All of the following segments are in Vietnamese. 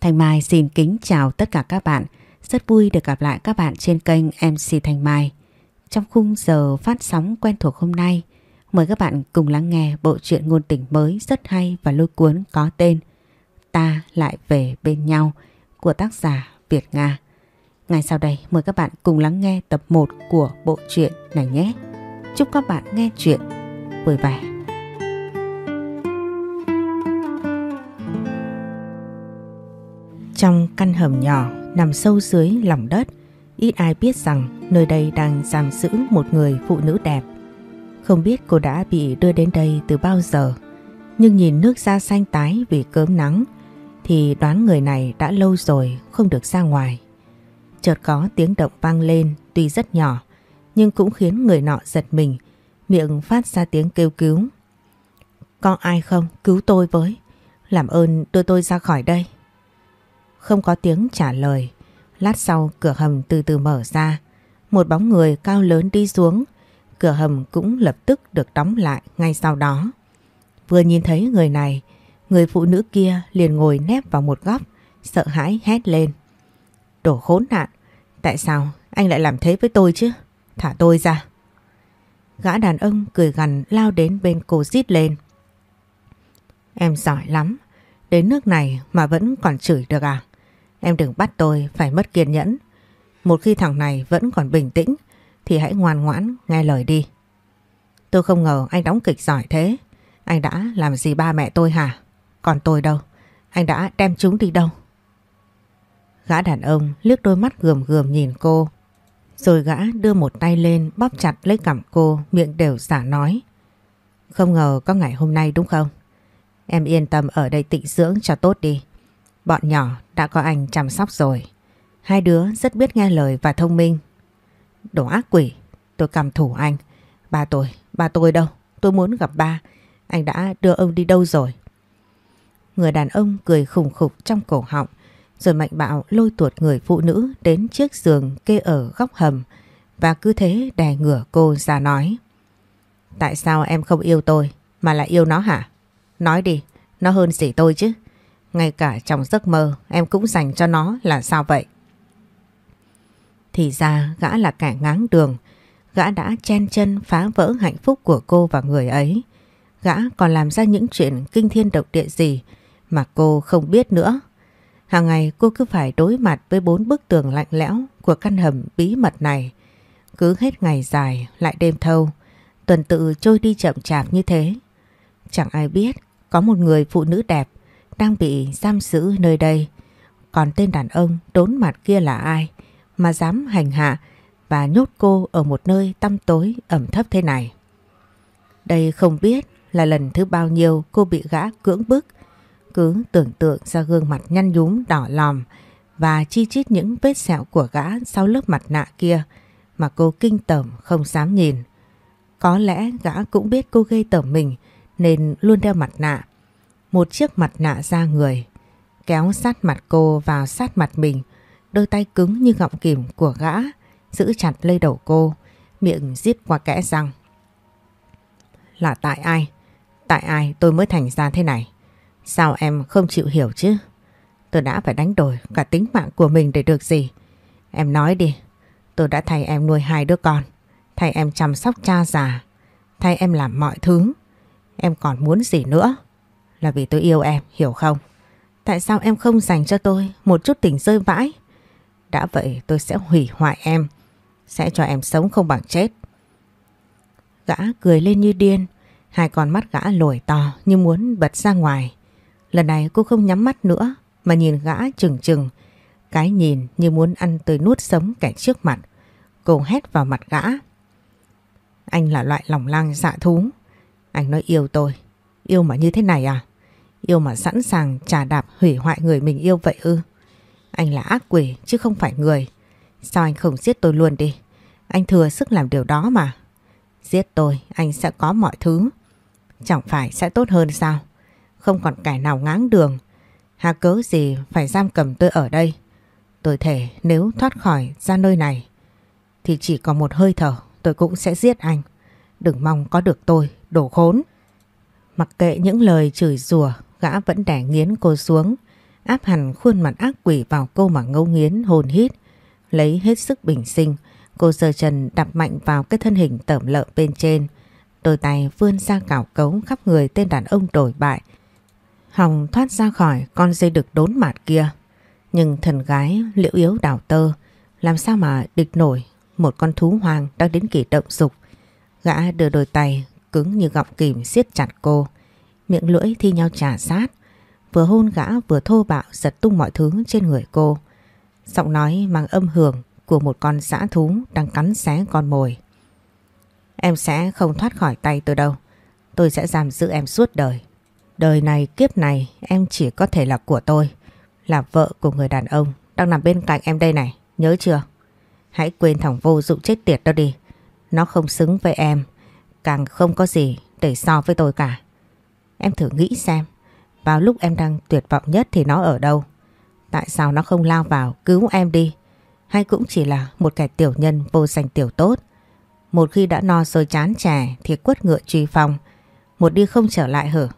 Thanh Mai xin kính chào tất cả các bạn. Rất vui được gặp lại các bạn trên kênh MC Thanh Mai. Trong khung giờ phát sóng quen thuộc hôm nay, mời các bạn cùng lắng nghe bộ truyện ngôn tình mới rất hay và lôi cuốn có tên Ta lại về bên nhau của tác giả Việt Nga. Ngay sau đây mời các bạn cùng lắng nghe tập 1 của bộ truyện này nhé. Chúc các bạn nghe chuyện vui vẻ. Trong căn hầm nhỏ nằm sâu dưới lòng đất, ít ai biết rằng nơi đây đang giam giữ một người phụ nữ đẹp. Không biết cô đã bị đưa đến đây từ bao giờ, nhưng nhìn nước da xanh tái vì cớm nắng thì đoán người này đã lâu rồi không được ra ngoài. Chợt có tiếng động vang lên tuy rất nhỏ nhưng cũng khiến người nọ giật mình, miệng phát ra tiếng kêu cứu. Có ai không? Cứu tôi với. Làm ơn đưa tôi ra khỏi đây. Không có tiếng trả lời. Lát sau cửa hầm từ từ mở ra. Một bóng người cao lớn đi xuống. Cửa hầm cũng lập tức được đóng lại ngay sau đó. Vừa nhìn thấy người này, người phụ nữ kia liền ngồi nép vào một góc, sợ hãi hét lên. Đổ khốn nạn, tại sao anh lại làm thế với tôi chứ? Thả tôi ra. Gã đàn ông cười gằn lao đến bên cô rít lên. Em giỏi lắm, đến nước này mà vẫn còn chửi được à? Em đừng bắt tôi phải mất kiên nhẫn. Một khi thằng này vẫn còn bình tĩnh, thì hãy ngoan ngoãn nghe lời đi. Tôi không ngờ anh đóng kịch giỏi thế. Anh đã làm gì ba mẹ tôi hả? Còn tôi đâu? Anh đã đem chúng đi đâu? Gã đàn ông liếc đôi mắt gườm gườm nhìn cô. Rồi gã đưa một tay lên bóp chặt lấy cằm cô, miệng đều xả nói. Không ngờ có ngày hôm nay đúng không? Em yên tâm ở đây tịnh dưỡng cho tốt đi. Bọn nhỏ đã có anh chăm sóc rồi. Hai đứa rất biết nghe lời và thông minh. Đồ ác quỷ, tôi cầm thủ anh. Ba tôi, ba tôi đâu? Tôi muốn gặp ba. Anh đã đưa ông đi đâu rồi? Người đàn ông cười khủng khục trong cổ họng rồi mạnh bạo lôi tuột người phụ nữ đến chiếc giường kê ở góc hầm và cứ thế đè ngửa cô ra nói. Tại sao em không yêu tôi mà lại yêu nó hả? Nói đi, nó hơn gì tôi chứ? Ngay cả trong giấc mơ em cũng dành cho nó là sao vậy? Thì ra gã là kẻ ngáng đường, gã đã chen chân phá vỡ hạnh phúc của cô và người ấy. Gã còn làm ra những chuyện kinh thiên độc địa gì mà cô không biết nữa. Hàng ngày cô cứ phải đối mặt với bốn bức tường lạnh lẽo của căn hầm bí mật này. Cứ hết ngày dài lại đêm thâu, tuần tự trôi đi chậm chạp như thế. Chẳng ai biết có một người phụ nữ đẹp đang bị giam giữ nơi đây. Còn tên đàn ông đốn mặt kia là ai mà dám hành hạ và nhốt cô ở một nơi tăm tối ẩm thấp thế này. Đây không biết là lần thứ bao nhiêu cô bị gã cưỡng bức, cứ tưởng tượng ra gương mặt nhăn nhúm đỏ lòm và chi chít những vết sẹo của gã sau lớp mặt nạ kia mà cô kinh tởm không dám nhìn. Có lẽ gã cũng biết cô gây tởm mình nên luôn đeo mặt nạ. Một chiếc mặt nạ ra người, kéo sát mặt cô vào sát mặt mình, đôi tay cứng như gọng kìm của gã, giữ chặt lấy đầu cô, miệng giết qua kẽ răng. Là tại ai? Tại ai tôi mới thành ra thế này? Sao em không chịu hiểu chứ? Tôi đã phải đánh đổi cả tính mạng của mình để được gì? Em nói đi, tôi đã thay em nuôi hai đứa con, thay em chăm sóc cha già, thay em làm mọi thứ. Em còn muốn gì nữa? Là vì tôi yêu em, hiểu không? Tại sao em không dành cho tôi một chút tình rơi vãi? Đã vậy tôi sẽ hủy hoại em, sẽ cho em sống không bằng chết. Gã cười lên như điên, hai con mắt gã lồi to như muốn bật ra ngoài. Lần này cô không nhắm mắt nữa mà nhìn gã chừng chừng. Cái nhìn như muốn ăn tươi nuốt sống kẻ trước mặt. Cô hét vào mặt gã. Anh là loại lòng lang dạ thú. Anh nói yêu tôi. Yêu mà như thế này à? Yêu mà sẵn sàng trả đạp hủy hoại người mình yêu vậy ư? Anh là ác quỷ chứ không phải người. Sao anh không giết tôi luôn đi? Anh thừa sức làm điều đó mà. Giết tôi, anh sẽ có mọi thứ. Chẳng phải sẽ tốt hơn sao? Không còn kẻ nào ngáng đường Hà cớ gì phải giam cầm tôi ở đây Tôi thể nếu thoát khỏi ra nơi này Thì chỉ còn một hơi thở Tôi cũng sẽ giết anh Đừng mong có được tôi Đổ khốn Mặc kệ những lời chửi rủa Gã vẫn đẻ nghiến cô xuống áp hẳn khuôn mặt ác quỷ vào cô mà ngâu nghiến hồn hít. Lấy hết sức bình sinh, cô giơ chân đạp mạnh vào cái thân hình tẩm lợm bên trên. Đôi tay vươn ra cào cấu khắp người tên đàn ông đổi bại. Hồng thoát ra khỏi con dây đực đốn mạt kia. Nhưng thần gái liễu yếu đảo tơ, làm sao mà địch nổi một con thú hoàng đang đến kỳ động dục. Gã đưa đôi tay cứng như gọng kìm siết chặt cô. Miệng lưỡi thi nhau trả sát. Vừa hôn gã vừa thô bạo giật tung mọi thứ trên người cô. Giọng nói mang âm hưởng của một con dã thú đang cắn xé con mồi. Em sẽ không thoát khỏi tay tôi đâu. Tôi sẽ giam giữ em suốt đời. Đời này, kiếp này, em chỉ có thể là của tôi. Là vợ của người đàn ông đang nằm bên cạnh em đây này. Nhớ chưa? Hãy quên thằng vô dụng chết tiệt đó đi. Nó không xứng với em. Càng không có gì để so với tôi cả. Em thử nghĩ xem. Vào lúc em đang tuyệt vọng nhất thì nó ở đâu? Tại sao nó không lao vào cứu em đi? Hay cũng chỉ là một kẻ tiểu nhân vô danh tiểu tốt? Một khi đã no rồi chán chè thì quất ngựa truy phong. Một đi không trở lại hở.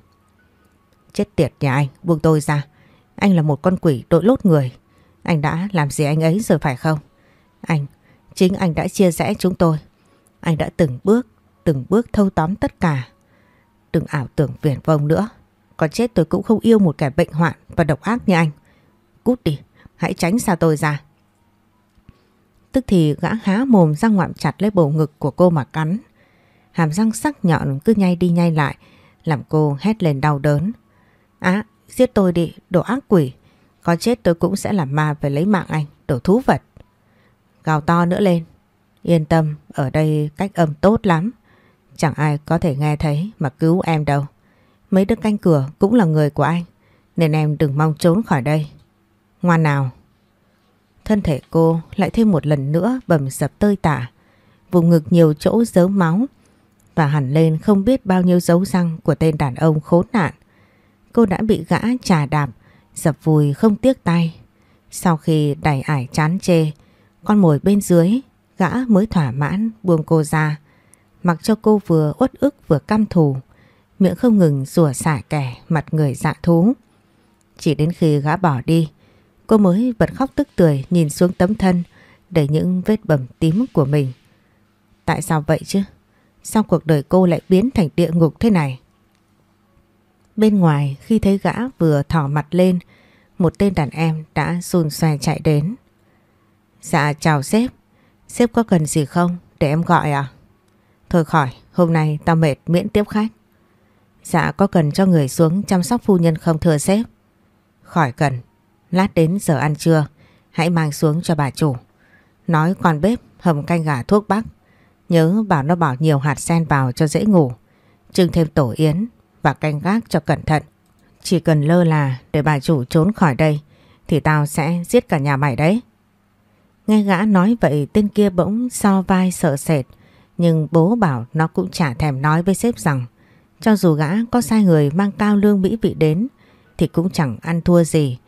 Chết tiệt nhà anh, buông tôi ra. Anh là một con quỷ đội lốt người. Anh đã làm gì anh ấy rồi phải không? Anh, chính anh đã chia rẽ chúng tôi. Anh đã từng bước, từng bước thâu tóm tất cả. Đừng ảo tưởng viển vông nữa. Có chết tôi cũng không yêu một kẻ bệnh hoạn và độc ác như anh. Cút đi, hãy tránh xa tôi ra. Tức thì gã há mồm ra ngoạm chặt lấy bầu ngực của cô mà cắn. Hàm răng sắc nhọn cứ nhay đi nhay lại, làm cô hét lên đau đớn. Á, giết tôi đi, đồ ác quỷ. Có chết tôi cũng sẽ làm ma về lấy mạng anh, đồ thú vật. Gào to nữa lên. Yên tâm, ở đây cách âm tốt lắm. Chẳng ai có thể nghe thấy mà cứu em đâu. Mấy đứa canh cửa cũng là người của anh. Nên em đừng mong trốn khỏi đây. Ngoan nào. Thân thể cô lại thêm một lần nữa bầm dập tơi tả. Vùng ngực nhiều chỗ dấu máu. Và hẳn lên không biết bao nhiêu dấu răng của tên đàn ông khốn nạn. Cô đã bị gã trà đạp, dập vùi không tiếc tay. Sau khi đẩy ải chán chê, con mồi bên dưới, gã mới thỏa mãn buông cô ra. Mặc cho cô vừa uất ức vừa căm thù, miệng không ngừng rủa xả kẻ mặt người dạ thú. Chỉ đến khi gã bỏ đi, cô mới bật khóc tức tưởi nhìn xuống tấm thân đầy những vết bầm tím của mình. Tại sao vậy chứ? Sao cuộc đời cô lại biến thành địa ngục thế này? Bên ngoài khi thấy gã vừa thỏ mặt lên, một tên đàn em đã xôn xoe chạy đến. Dạ chào sếp, sếp có cần gì không? Để em gọi à? Thôi khỏi, hôm nay tao mệt miễn tiếp khách. Dạ có cần cho người xuống chăm sóc phu nhân không thưa sếp? Khỏi cần, lát đến giờ ăn trưa, hãy mang xuống cho bà chủ. Nói con bếp hầm canh gà thuốc bắc. Nhớ bảo nó bỏ nhiều hạt sen vào cho dễ ngủ. Trưng thêm tổ yến và canh gác cho cẩn thận. Chỉ cần lơ là để bà chủ trốn khỏi đây thì tao sẽ giết cả nhà mày đấy. Nghe gã nói vậy tên kia bỗng so vai sợ sệt nhưng bố bảo nó cũng chả thèm nói với sếp rằng cho dù gã có sai người mang cao lương mỹ vị đến thì cũng chẳng ăn thua gì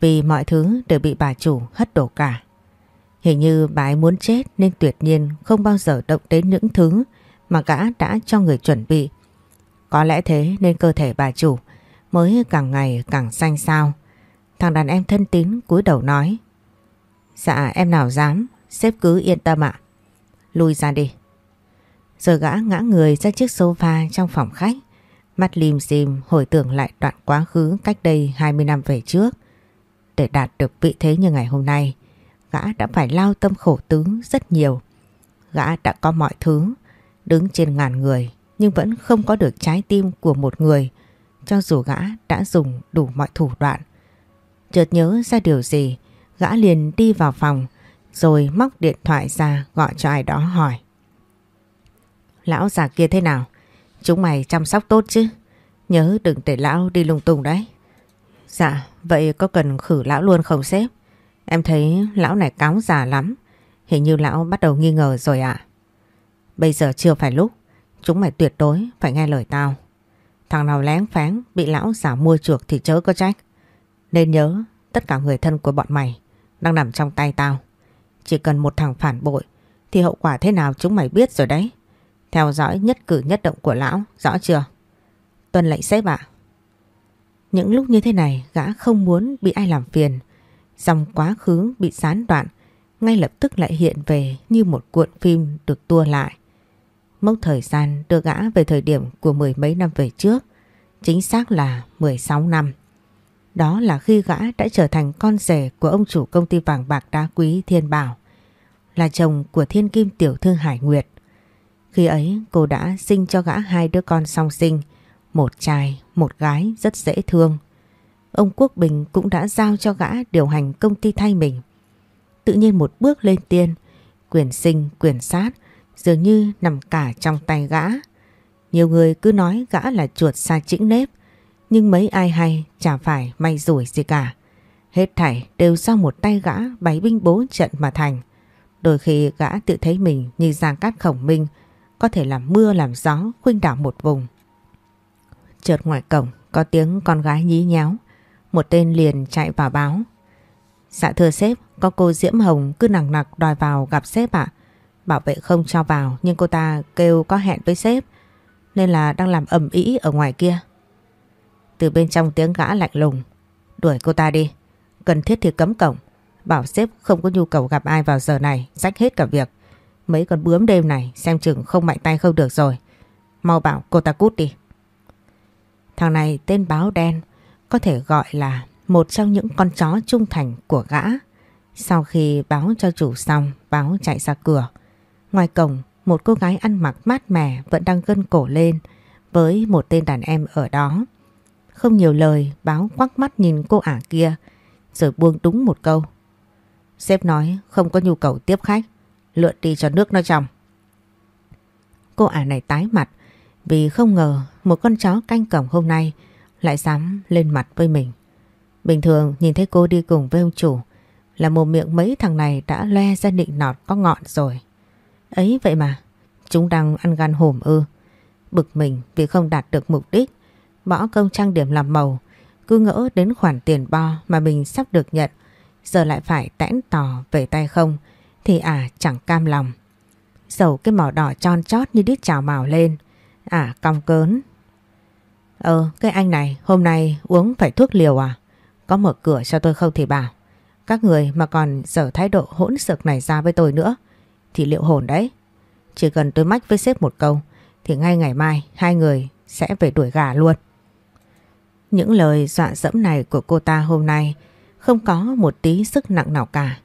vì mọi thứ đều bị bà chủ hất đổ cả. Hình như bà ấy muốn chết nên tuyệt nhiên không bao giờ động đến những thứ mà gã đã cho người chuẩn bị. Có lẽ thế nên cơ thể bà chủ mới càng ngày càng xanh xao. Thằng đàn em thân tín cúi đầu nói Dạ em nào dám, sếp cứ yên tâm ạ. Lui ra đi. Rồi gã ngã người ra chiếc sofa trong phòng khách. Mắt lim dim hồi tưởng lại đoạn quá khứ cách đây 20 năm về trước. Để đạt được vị thế như ngày hôm nay, gã đã phải lao tâm khổ tứ rất nhiều. Gã đã có mọi thứ, đứng trên ngàn người nhưng vẫn không có được trái tim của một người cho dù gã đã dùng đủ mọi thủ đoạn. Chợt nhớ ra điều gì, gã liền đi vào phòng rồi móc điện thoại ra gọi cho ai đó hỏi. Lão già kia thế nào? Chúng mày chăm sóc tốt chứ? Nhớ đừng để lão đi lung tung đấy. Dạ, vậy có cần khử lão luôn không sếp? Em thấy lão này cáo già lắm. Hình như lão bắt đầu nghi ngờ rồi ạ. Bây giờ chưa phải lúc. Chúng mày tuyệt đối phải nghe lời tao. Thằng nào lén phán bị lão giả mua chuộc thì chớ có trách. Nên nhớ tất cả người thân của bọn mày đang nằm trong tay tao. Chỉ cần một thằng phản bội thì hậu quả thế nào chúng mày biết rồi đấy. Theo dõi nhất cử nhất động của lão, rõ chưa? Tuân lệnh sếp ạ. Những lúc như thế này gã không muốn bị ai làm phiền. Dòng quá khứ bị gián đoạn ngay lập tức lại hiện về như một cuộn phim được tua lại. Mốc thời gian đưa gã về thời điểm của mười mấy năm về trước, chính xác là 16 năm. Đó là khi gã đã trở thành con rể của ông chủ công ty vàng bạc đá quý Thiên Bảo, là chồng của thiên kim tiểu thư Hải Nguyệt. Khi ấy cô đã sinh cho gã hai đứa con song sinh, một trai, một gái rất dễ thương. Ông Quốc Bình cũng đã giao cho gã điều hành công ty thay mình. Tự nhiên một bước lên tiên, quyền sinh, quyền sát dường như nằm cả trong tay gã. Nhiều người cứ nói gã là chuột xa chĩnh nếp, nhưng mấy ai hay chả phải may rủi gì cả. Hết thảy đều do một tay gã bày binh bố trận mà thành. Đôi khi gã tự thấy mình như giang cát khổng minh, có thể làm mưa làm gió khuynh đảo một vùng. Chợt ngoài cổng có tiếng con gái nhí nháo, một tên liền chạy vào báo. Dạ thưa sếp, có cô Diễm Hồng cứ nặng nặc đòi vào gặp sếp ạ. Bảo vệ không cho vào nhưng cô ta kêu có hẹn với sếp nên là đang làm ẩm ý ở ngoài kia. Từ bên trong tiếng gã lạnh lùng. Đuổi cô ta đi. Cần thiết thì cấm cổng. Bảo sếp không có nhu cầu gặp ai vào giờ này. Rách hết cả việc. Mấy con bướm đêm này xem chừng không mạnh tay không được rồi. Mau bảo cô ta cút đi. Thằng này tên báo đen có thể gọi là một trong những con chó trung thành của gã. Sau khi báo cho chủ xong, báo chạy ra cửa. Ngoài cổng, một cô gái ăn mặc mát mẻ vẫn đang gân cổ lên với một tên đàn em ở đó. Không nhiều lời, báo quắc mắt nhìn cô ả kia, rồi buông đúng một câu. Sếp nói không có nhu cầu tiếp khách, lượn đi cho nước nó trong. Cô ả này tái mặt vì không ngờ một con chó canh cổng hôm nay lại dám lên mặt với mình. Bình thường nhìn thấy cô đi cùng với ông chủ là một miệng mấy thằng này đã loe ra định nọt có ngọn rồi. Ấy vậy mà, chúng đang ăn gan hổm ư. Bực mình vì không đạt được mục đích, bỏ công trang điểm làm màu, cứ ngỡ đến khoản tiền bo mà mình sắp được nhận, giờ lại phải tẽn tỏ về tay không, thì à chẳng cam lòng. Dầu cái màu đỏ tròn chót như đít chảo màu lên, à cong cớn. Ờ, cái anh này hôm nay uống phải thuốc liều à? Có mở cửa cho tôi không thì bảo. Các người mà còn dở thái độ hỗn sực này ra với tôi nữa thì liệu hồn đấy. Chỉ cần tôi mách với sếp một câu thì ngay ngày mai hai người sẽ về đuổi gà luôn. Những lời dọa dẫm này của cô ta hôm nay không có một tí sức nặng nào cả.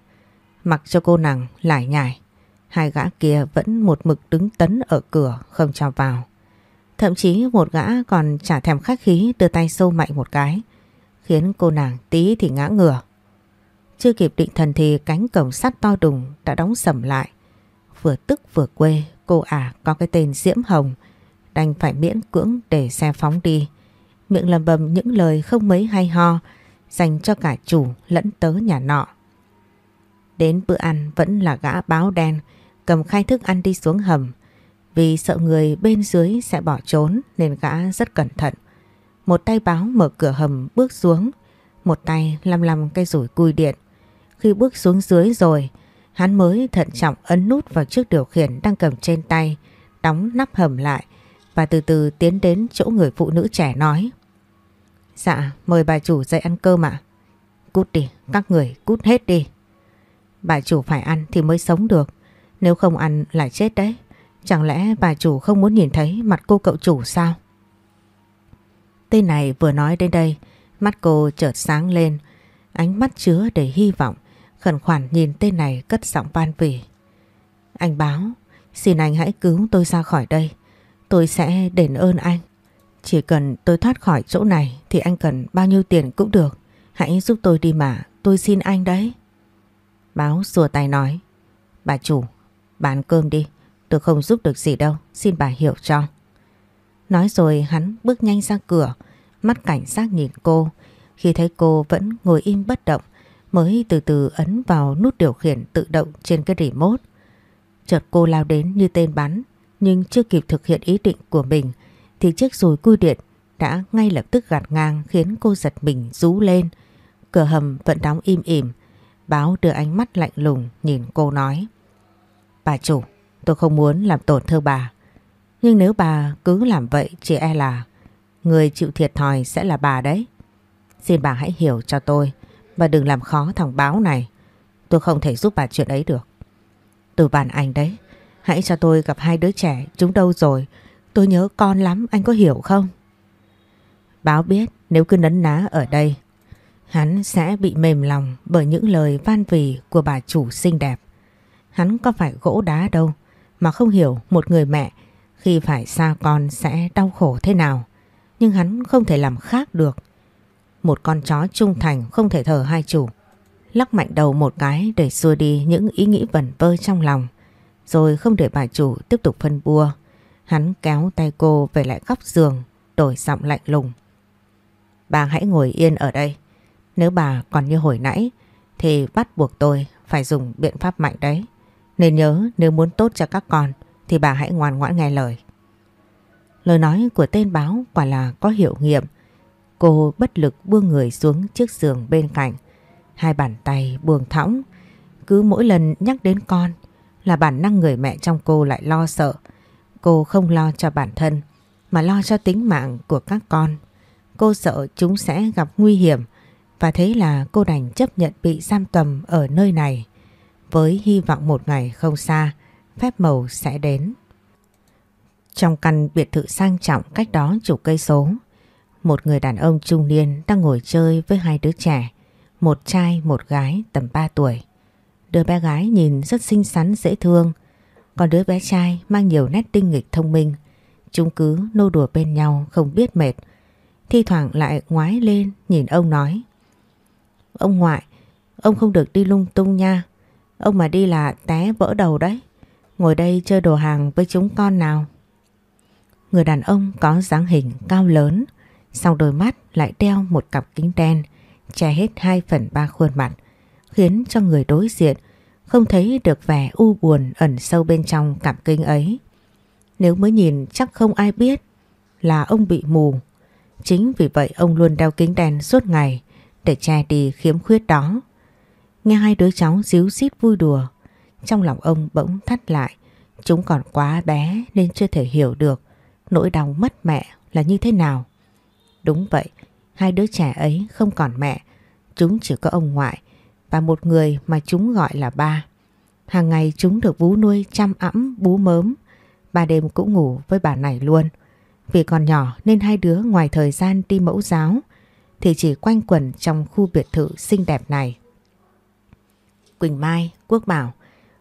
Mặc cho cô nàng lải nhải, hai gã kia vẫn một mực đứng tấn ở cửa không cho vào. Thậm chí một gã còn chả thèm khách khí đưa tay sâu mạnh một cái, khiến cô nàng tí thì ngã ngửa. Chưa kịp định thần thì cánh cổng sắt to đùng đã đóng sầm lại. Vừa tức vừa quê, cô ả có cái tên Diễm Hồng, đành phải miễn cưỡng để xe phóng đi. Miệng lầm bầm những lời không mấy hay ho, dành cho cả chủ lẫn tớ nhà nọ. Đến bữa ăn vẫn là gã báo đen, cầm khai thức ăn đi xuống hầm. Vì sợ người bên dưới sẽ bỏ trốn nên gã rất cẩn thận. Một tay báo mở cửa hầm bước xuống, một tay lăm lăm cây rủi cui điện. Khi bước xuống dưới rồi, hắn mới thận trọng ấn nút vào chiếc điều khiển đang cầm trên tay, đóng nắp hầm lại và từ từ tiến đến chỗ người phụ nữ trẻ nói. Dạ, mời bà chủ dậy ăn cơm ạ. Cút đi, các người cút hết đi. Bà chủ phải ăn thì mới sống được, nếu không ăn lại chết đấy. Chẳng lẽ bà chủ không muốn nhìn thấy mặt cô cậu chủ sao? Tên này vừa nói đến đây, mắt cô chợt sáng lên, ánh mắt chứa đầy hy vọng, khẩn khoản nhìn tên này cất giọng van vỉ. Anh báo, xin anh hãy cứu tôi ra khỏi đây, tôi sẽ đền ơn anh. Chỉ cần tôi thoát khỏi chỗ này thì anh cần bao nhiêu tiền cũng được, hãy giúp tôi đi mà, tôi xin anh đấy. Báo xua tay nói, bà chủ, bán cơm đi, tôi không giúp được gì đâu, xin bà hiểu cho. Nói rồi hắn bước nhanh ra cửa, mắt cảnh giác nhìn cô. Khi thấy cô vẫn ngồi im bất động, mới từ từ ấn vào nút điều khiển tự động trên cái remote. Chợt cô lao đến như tên bắn, nhưng chưa kịp thực hiện ý định của mình, thì chiếc rùi cui điện đã ngay lập tức gạt ngang khiến cô giật mình rú lên. Cửa hầm vẫn đóng im ỉm, báo đưa ánh mắt lạnh lùng nhìn cô nói. Bà chủ, tôi không muốn làm tổn thương bà. Nhưng nếu bà cứ làm vậy chỉ e là người chịu thiệt thòi sẽ là bà đấy. Xin bà hãy hiểu cho tôi và đừng làm khó thằng báo này. Tôi không thể giúp bà chuyện ấy được. Từ bàn anh đấy, hãy cho tôi gặp hai đứa trẻ, chúng đâu rồi? Tôi nhớ con lắm, anh có hiểu không? Báo biết nếu cứ nấn ná ở đây, hắn sẽ bị mềm lòng bởi những lời van vỉ của bà chủ xinh đẹp. Hắn có phải gỗ đá đâu mà không hiểu một người mẹ khi phải xa con sẽ đau khổ thế nào. Nhưng hắn không thể làm khác được. Một con chó trung thành không thể thờ hai chủ. Lắc mạnh đầu một cái để xua đi những ý nghĩ vẩn vơ trong lòng. Rồi không để bà chủ tiếp tục phân bua. Hắn kéo tay cô về lại góc giường, đổi giọng lạnh lùng. Bà hãy ngồi yên ở đây. Nếu bà còn như hồi nãy, thì bắt buộc tôi phải dùng biện pháp mạnh đấy. Nên nhớ nếu muốn tốt cho các con, thì bà hãy ngoan ngoãn nghe lời. Lời nói của tên báo quả là có hiệu nghiệm. Cô bất lực buông người xuống chiếc giường bên cạnh. Hai bàn tay buông thõng. Cứ mỗi lần nhắc đến con là bản năng người mẹ trong cô lại lo sợ. Cô không lo cho bản thân, mà lo cho tính mạng của các con. Cô sợ chúng sẽ gặp nguy hiểm và thế là cô đành chấp nhận bị giam cầm ở nơi này với hy vọng một ngày không xa phép màu sẽ đến. Trong căn biệt thự sang trọng cách đó chục cây số, một người đàn ông trung niên đang ngồi chơi với hai đứa trẻ, một trai một gái tầm 3 tuổi. Đứa bé gái nhìn rất xinh xắn dễ thương, còn đứa bé trai mang nhiều nét tinh nghịch thông minh. Chúng cứ nô đùa bên nhau không biết mệt, thi thoảng lại ngoái lên nhìn ông nói. Ông ngoại, ông không được đi lung tung nha, ông mà đi là té vỡ đầu đấy. Ngồi đây chơi đồ hàng với chúng con nào. Người đàn ông có dáng hình cao lớn, sau đôi mắt lại đeo một cặp kính đen, che hết 2 phần 3 khuôn mặt, khiến cho người đối diện không thấy được vẻ u buồn ẩn sâu bên trong cặp kính ấy. Nếu mới nhìn chắc không ai biết là ông bị mù. Chính vì vậy ông luôn đeo kính đen suốt ngày để che đi khiếm khuyết đó. Nghe hai đứa cháu díu xít vui đùa, trong lòng ông bỗng thắt lại. Chúng còn quá bé nên chưa thể hiểu được nỗi đau mất mẹ là như thế nào. Đúng vậy, hai đứa trẻ ấy không còn mẹ, chúng chỉ có ông ngoại và một người mà chúng gọi là ba. Hàng ngày chúng được vú nuôi chăm ẵm bú mớm, ba đêm cũng ngủ với bà này luôn. Vì còn nhỏ nên hai đứa ngoài thời gian đi mẫu giáo thì chỉ quanh quẩn trong khu biệt thự xinh đẹp này. Quỳnh Mai, Quốc Bảo,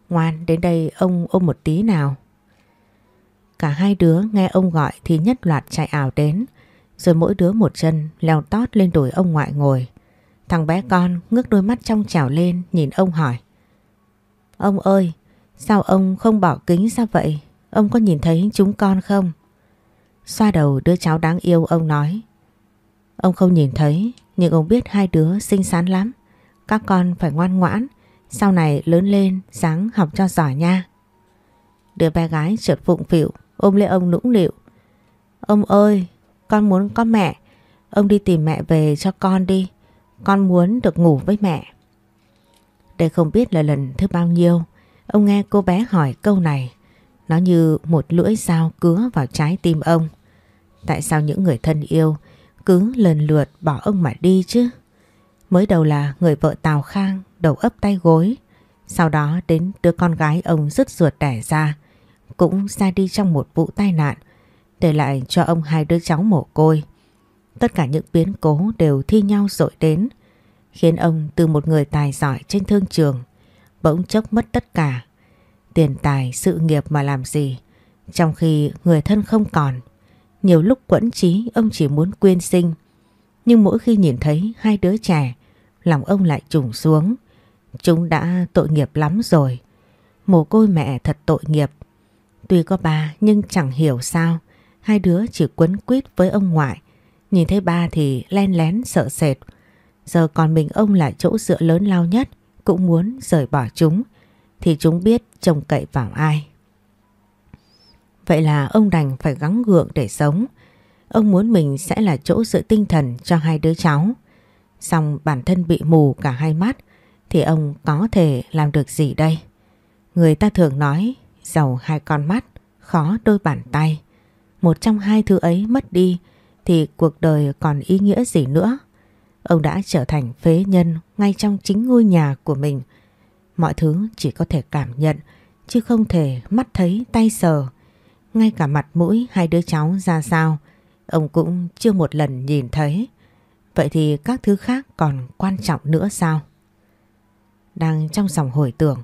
ngoan đến đây ông ôm một tí nào. Cả hai đứa nghe ông gọi thì nhất loạt chạy ảo đến, rồi mỗi đứa một chân leo tót lên đùi ông ngoại ngồi. Thằng bé con ngước đôi mắt trong trào lên nhìn ông hỏi. Ông ơi, sao ông không bỏ kính ra vậy? Ông có nhìn thấy chúng con không? Xoa đầu đứa cháu đáng yêu ông nói. Ông không nhìn thấy, nhưng ông biết hai đứa xinh xắn lắm. Các con phải ngoan ngoãn, sau này lớn lên sáng học cho giỏi nha. Đứa bé gái trượt phụng phịu ôm lấy ông nũng nịu. Ông ơi, con muốn có mẹ. Ông đi tìm mẹ về cho con đi. Con muốn được ngủ với mẹ. Đây không biết là lần thứ bao nhiêu ông nghe cô bé hỏi câu này. Nó như một lưỡi dao cứa vào trái tim ông. Tại sao những người thân yêu cứ lần lượt bỏ ông mà đi chứ? Mới đầu là người vợ Tào Khang đầu ấp tay gối. Sau đó đến đứa con gái ông rứt ruột đẻ ra cũng ra đi trong một vụ tai nạn để lại cho ông hai đứa cháu mồ côi. Tất cả những biến cố đều thi nhau dội đến khiến ông từ một người tài giỏi trên thương trường bỗng chốc mất tất cả. Tiền tài, sự nghiệp mà làm gì trong khi người thân không còn. Nhiều lúc quẫn trí ông chỉ muốn quyên sinh nhưng mỗi khi nhìn thấy hai đứa trẻ, lòng ông lại trùng xuống. Chúng đã tội nghiệp lắm rồi. Mồ côi mẹ thật tội nghiệp. Tuy có ba nhưng chẳng hiểu sao, hai đứa chỉ quấn quýt với ông ngoại. Nhìn thấy ba thì len lén sợ sệt. Giờ còn mình ông là chỗ dựa lớn lao nhất, cũng muốn rời bỏ chúng thì chúng biết trông cậy vào ai. Vậy là ông đành phải gắng gượng để sống. Ông muốn mình sẽ là chỗ dựa tinh thần cho hai đứa cháu. Xong bản thân bị mù cả hai mắt thì ông có thể làm được gì đây? Người ta thường nói giàu hai con mắt, khó đôi bàn tay. Một trong hai thứ ấy mất đi thì cuộc đời còn ý nghĩa gì nữa? Ông đã trở thành phế nhân ngay trong chính ngôi nhà của mình. Mọi thứ chỉ có thể cảm nhận chứ không thể mắt thấy tay sờ. Ngay cả mặt mũi hai đứa cháu ra sao ông cũng chưa một lần nhìn thấy. Vậy thì các thứ khác còn quan trọng nữa sao? Đang trong dòng hồi tưởng,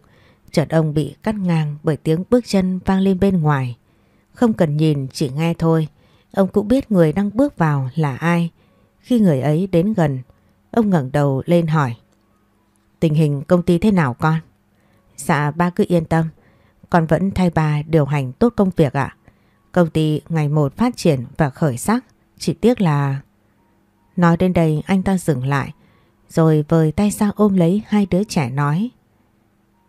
chợt ông bị cắt ngang bởi tiếng bước chân vang lên bên ngoài. Không cần nhìn chỉ nghe thôi, ông cũng biết người đang bước vào là ai. Khi người ấy đến gần, ông ngẩng đầu lên hỏi. Tình hình công ty thế nào con? Dạ ba cứ yên tâm, con vẫn thay bà điều hành tốt công việc ạ. Công ty ngày một phát triển và khởi sắc, chỉ tiếc là... Nói đến đây anh ta dừng lại, rồi vời tay sang ôm lấy hai đứa trẻ nói.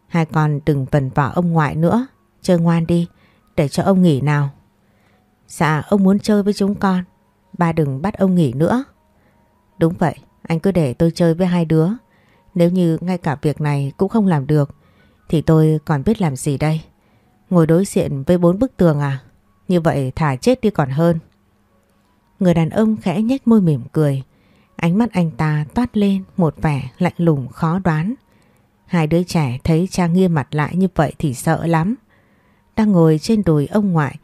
Hai con đừng vần vỏ ông ngoại nữa, chơi ngoan đi, để cho ông nghỉ nào. Dạ ông muốn chơi với chúng con, ba đừng bắt ông nghỉ nữa. Đúng vậy, anh cứ để tôi chơi với hai đứa. Nếu như ngay cả việc này cũng không làm được, thì tôi còn biết làm gì đây? Ngồi đối diện với bốn bức tường à? Như vậy thả chết đi còn hơn. Người đàn ông khẽ nhếch môi mỉm cười. Ánh mắt anh ta toát lên một vẻ lạnh lùng khó đoán. Hai đứa trẻ thấy cha nghiêm mặt lại như vậy thì sợ lắm. Đang ngồi trên đùi ông ngoại,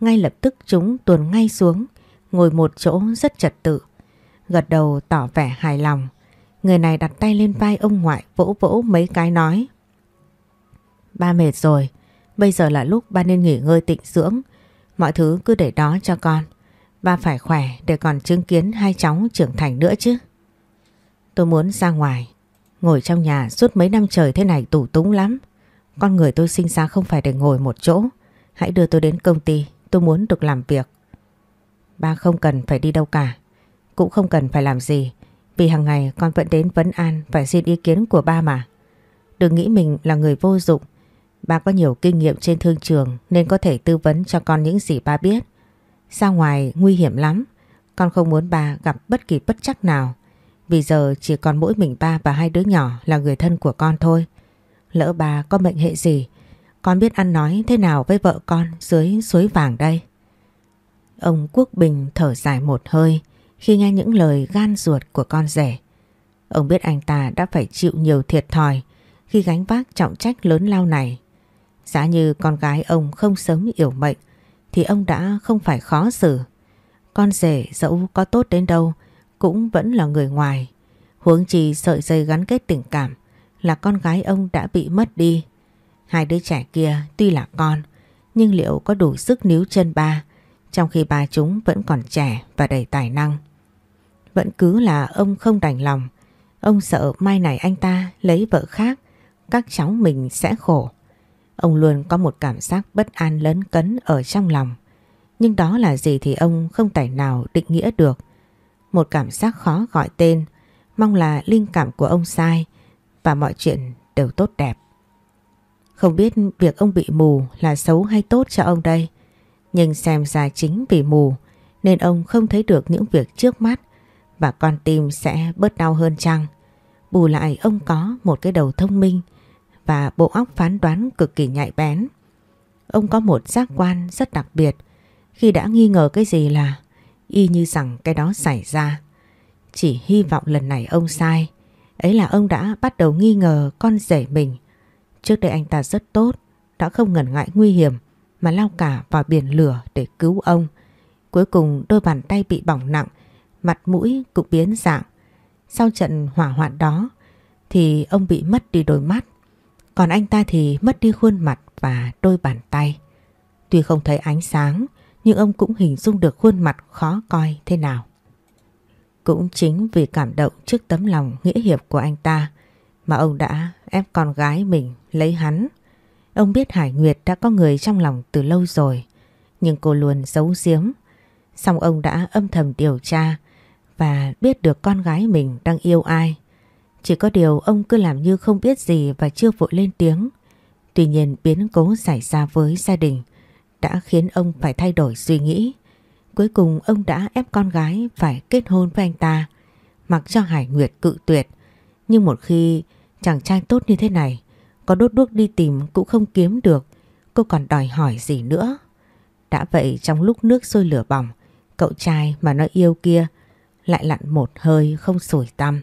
ngay lập tức chúng tuồn ngay xuống, ngồi một chỗ rất trật tự. Gật đầu tỏ vẻ hài lòng. Người này đặt tay lên vai ông ngoại vỗ vỗ mấy cái nói. Ba mệt rồi, bây giờ là lúc ba nên nghỉ ngơi tịnh dưỡng. Mọi thứ cứ để đó cho con. Ba phải khỏe để còn chứng kiến hai cháu trưởng thành nữa chứ. Tôi muốn ra ngoài, ngồi trong nhà suốt mấy năm trời thế này tủ túng lắm. Con người tôi sinh ra không phải để ngồi một chỗ. Hãy đưa tôi đến công ty, tôi muốn được làm việc. Ba không cần phải đi đâu cả, cũng không cần phải làm gì. Vì hàng ngày con vẫn đến vấn an phải xin ý kiến của ba mà. Đừng nghĩ mình là người vô dụng. Ba có nhiều kinh nghiệm trên thương trường nên có thể tư vấn cho con những gì ba biết. Ra ngoài nguy hiểm lắm, con không muốn ba gặp bất kỳ bất chắc nào. Vì giờ chỉ còn mỗi mình ba và hai đứa nhỏ là người thân của con thôi. Lỡ ba có mệnh hệ gì, con biết ăn nói thế nào với vợ con dưới suối vàng đây. Ông Quốc Bình thở dài một hơi khi nghe những lời gan ruột của con rể. Ông biết anh ta đã phải chịu nhiều thiệt thòi khi gánh vác trọng trách lớn lao này. Giá như con gái ông không sớm yểu mệnh, thì ông đã không phải khó xử. Con rể dẫu có tốt đến đâu, cũng vẫn là người ngoài. Huống chi sợi dây gắn kết tình cảm là con gái ông đã bị mất đi. Hai đứa trẻ kia tuy là con, nhưng liệu có đủ sức níu chân ba, trong khi ba chúng vẫn còn trẻ và đầy tài năng. Vẫn cứ là ông không đành lòng. Ông sợ mai này anh ta lấy vợ khác, các cháu mình sẽ khổ. Ông luôn có một cảm giác bất an lấn cấn ở trong lòng. Nhưng đó là gì thì ông không tài nào định nghĩa được. Một cảm giác khó gọi tên, mong là linh cảm của ông sai và mọi chuyện đều tốt đẹp. Không biết việc ông bị mù là xấu hay tốt cho ông đây. Nhưng xem ra chính vì mù nên ông không thấy được những việc trước mắt và con tim sẽ bớt đau hơn chăng. Bù lại ông có một cái đầu thông minh và bộ óc phán đoán cực kỳ nhạy bén. Ông có một giác quan rất đặc biệt khi đã nghi ngờ cái gì là y như rằng cái đó xảy ra. Chỉ hy vọng lần này ông sai. Ấy là ông đã bắt đầu nghi ngờ con rể mình. Trước đây anh ta rất tốt, đã không ngần ngại nguy hiểm mà lao cả vào biển lửa để cứu ông. Cuối cùng đôi bàn tay bị bỏng nặng, mặt mũi cũng biến dạng. Sau trận hỏa hoạn đó thì ông bị mất đi đôi mắt. Còn anh ta thì mất đi khuôn mặt và đôi bàn tay. Tuy không thấy ánh sáng, nhưng ông cũng hình dung được khuôn mặt khó coi thế nào. Cũng chính vì cảm động trước tấm lòng nghĩa hiệp của anh ta mà ông đã ép con gái mình lấy hắn. Ông biết Hải Nguyệt đã có người trong lòng từ lâu rồi, nhưng cô luôn giấu giếm. Xong ông đã âm thầm điều tra và biết được con gái mình đang yêu ai. Chỉ có điều ông cứ làm như không biết gì và chưa vội lên tiếng. Tuy nhiên biến cố xảy ra với gia đình đã khiến ông phải thay đổi suy nghĩ. Cuối cùng ông đã ép con gái phải kết hôn với anh ta, mặc cho Hải Nguyệt cự tuyệt. Nhưng một khi chàng trai tốt như thế này, có đốt đuốc đi tìm cũng không kiếm được, cô còn đòi hỏi gì nữa. Đã vậy trong lúc nước sôi lửa bỏng, cậu trai mà nó yêu kia lại lặn một hơi không sủi tăm.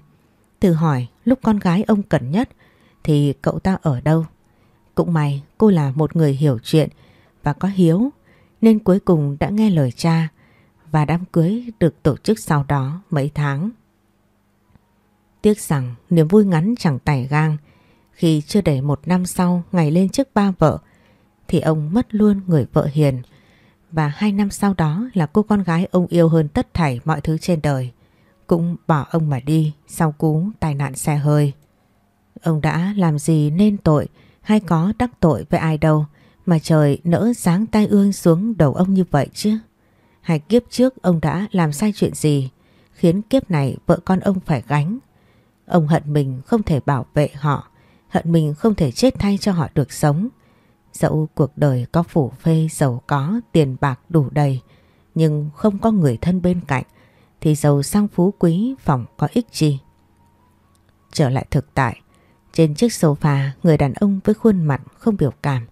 Từ hỏi lúc con gái ông cần nhất, thì cậu ta ở đâu. Cũng may cô là một người hiểu chuyện và có hiếu, nên cuối cùng đã nghe lời cha và đám cưới được tổ chức sau đó mấy tháng. Tiếc rằng niềm vui ngắn chẳng tải gang, khi chưa đầy một năm sau ngày lên chức ba vợ, thì ông mất luôn người vợ hiền và hai năm sau đó là cô con gái ông yêu hơn tất thảy mọi thứ trên đời cũng bỏ ông mà đi sau cú tai nạn xe hơi. Ông đã làm gì nên tội hay có đắc tội với ai đâu mà trời nỡ giáng tai ương xuống đầu ông như vậy chứ. Hay kiếp trước ông đã làm sai chuyện gì khiến kiếp này vợ con ông phải gánh. Ông hận mình không thể bảo vệ họ, hận mình không thể chết thay cho họ được sống. Dẫu cuộc đời có phủ phê giàu có, tiền bạc đủ đầy, nhưng không có người thân bên cạnh, thì giàu sang phú quý phòng có ích gì. Trở lại thực tại, trên chiếc sofa người đàn ông với khuôn mặt không biểu cảm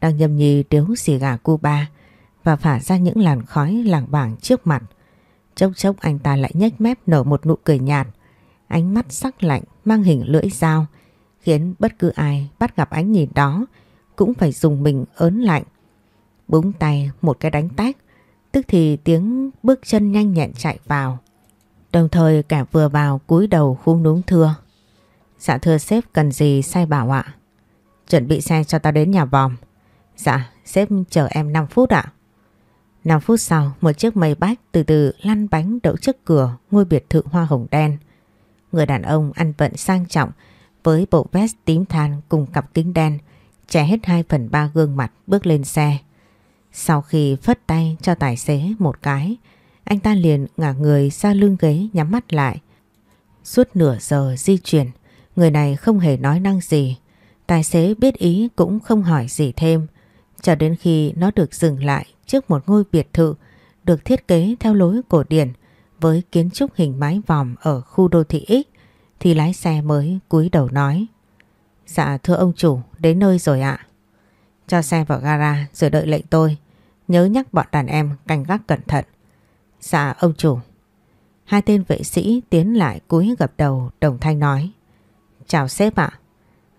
đang nhâm nhi điếu xì gà Cuba và phả ra những làn khói làng bảng trước mặt. Chốc chốc anh ta lại nhếch mép nở một nụ cười nhạt, ánh mắt sắc lạnh mang hình lưỡi dao khiến bất cứ ai bắt gặp ánh nhìn đó cũng phải dùng mình ớn lạnh. Búng tay một cái đánh tách, tức thì tiếng bước chân nhanh nhẹn chạy vào. Đồng thời cả vừa vào cúi đầu khung núm thưa. Dạ thưa sếp cần gì sai bảo ạ? Chuẩn bị xe cho tao đến nhà vòm. Dạ, sếp chờ em 5 phút ạ. 5 phút sau, một chiếc mây bách từ từ lăn bánh đậu trước cửa ngôi biệt thự hoa hồng đen. Người đàn ông ăn vận sang trọng với bộ vest tím than cùng cặp kính đen che hết 2 phần 3 gương mặt bước lên xe. Sau khi phất tay cho tài xế một cái, anh ta liền ngả người ra lưng ghế nhắm mắt lại. Suốt nửa giờ di chuyển, người này không hề nói năng gì. Tài xế biết ý cũng không hỏi gì thêm, cho đến khi nó được dừng lại trước một ngôi biệt thự được thiết kế theo lối cổ điển với kiến trúc hình mái vòm ở khu đô thị X thì lái xe mới cúi đầu nói. Dạ thưa ông chủ, đến nơi rồi ạ. Cho xe vào gara rồi đợi lệnh tôi. Nhớ nhắc bọn đàn em canh gác cẩn thận. Dạ ông chủ. Hai tên vệ sĩ tiến lại cúi gập đầu đồng thanh nói. Chào sếp ạ.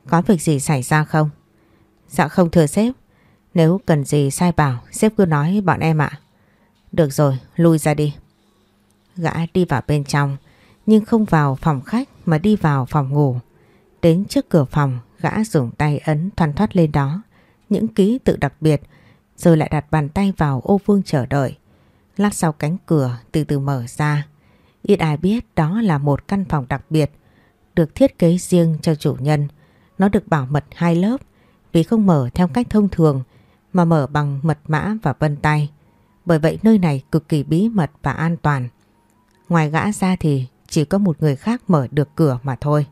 Có việc gì xảy ra không? Dạ không thưa sếp. Nếu cần gì sai bảo sếp cứ nói bọn em ạ. Được rồi, lui ra đi. Gã đi vào bên trong nhưng không vào phòng khách mà đi vào phòng ngủ. Đến trước cửa phòng, gã dùng tay ấn thoăn thoát lên đó. Những ký tự đặc biệt, rồi lại đặt bàn tay vào ô vương chờ đợi. Lát sau cánh cửa từ từ mở ra. Ít ai biết đó là một căn phòng đặc biệt, được thiết kế riêng cho chủ nhân. Nó được bảo mật hai lớp vì không mở theo cách thông thường mà mở bằng mật mã và vân tay. Bởi vậy nơi này cực kỳ bí mật và an toàn. Ngoài gã ra thì chỉ có một người khác mở được cửa mà thôi.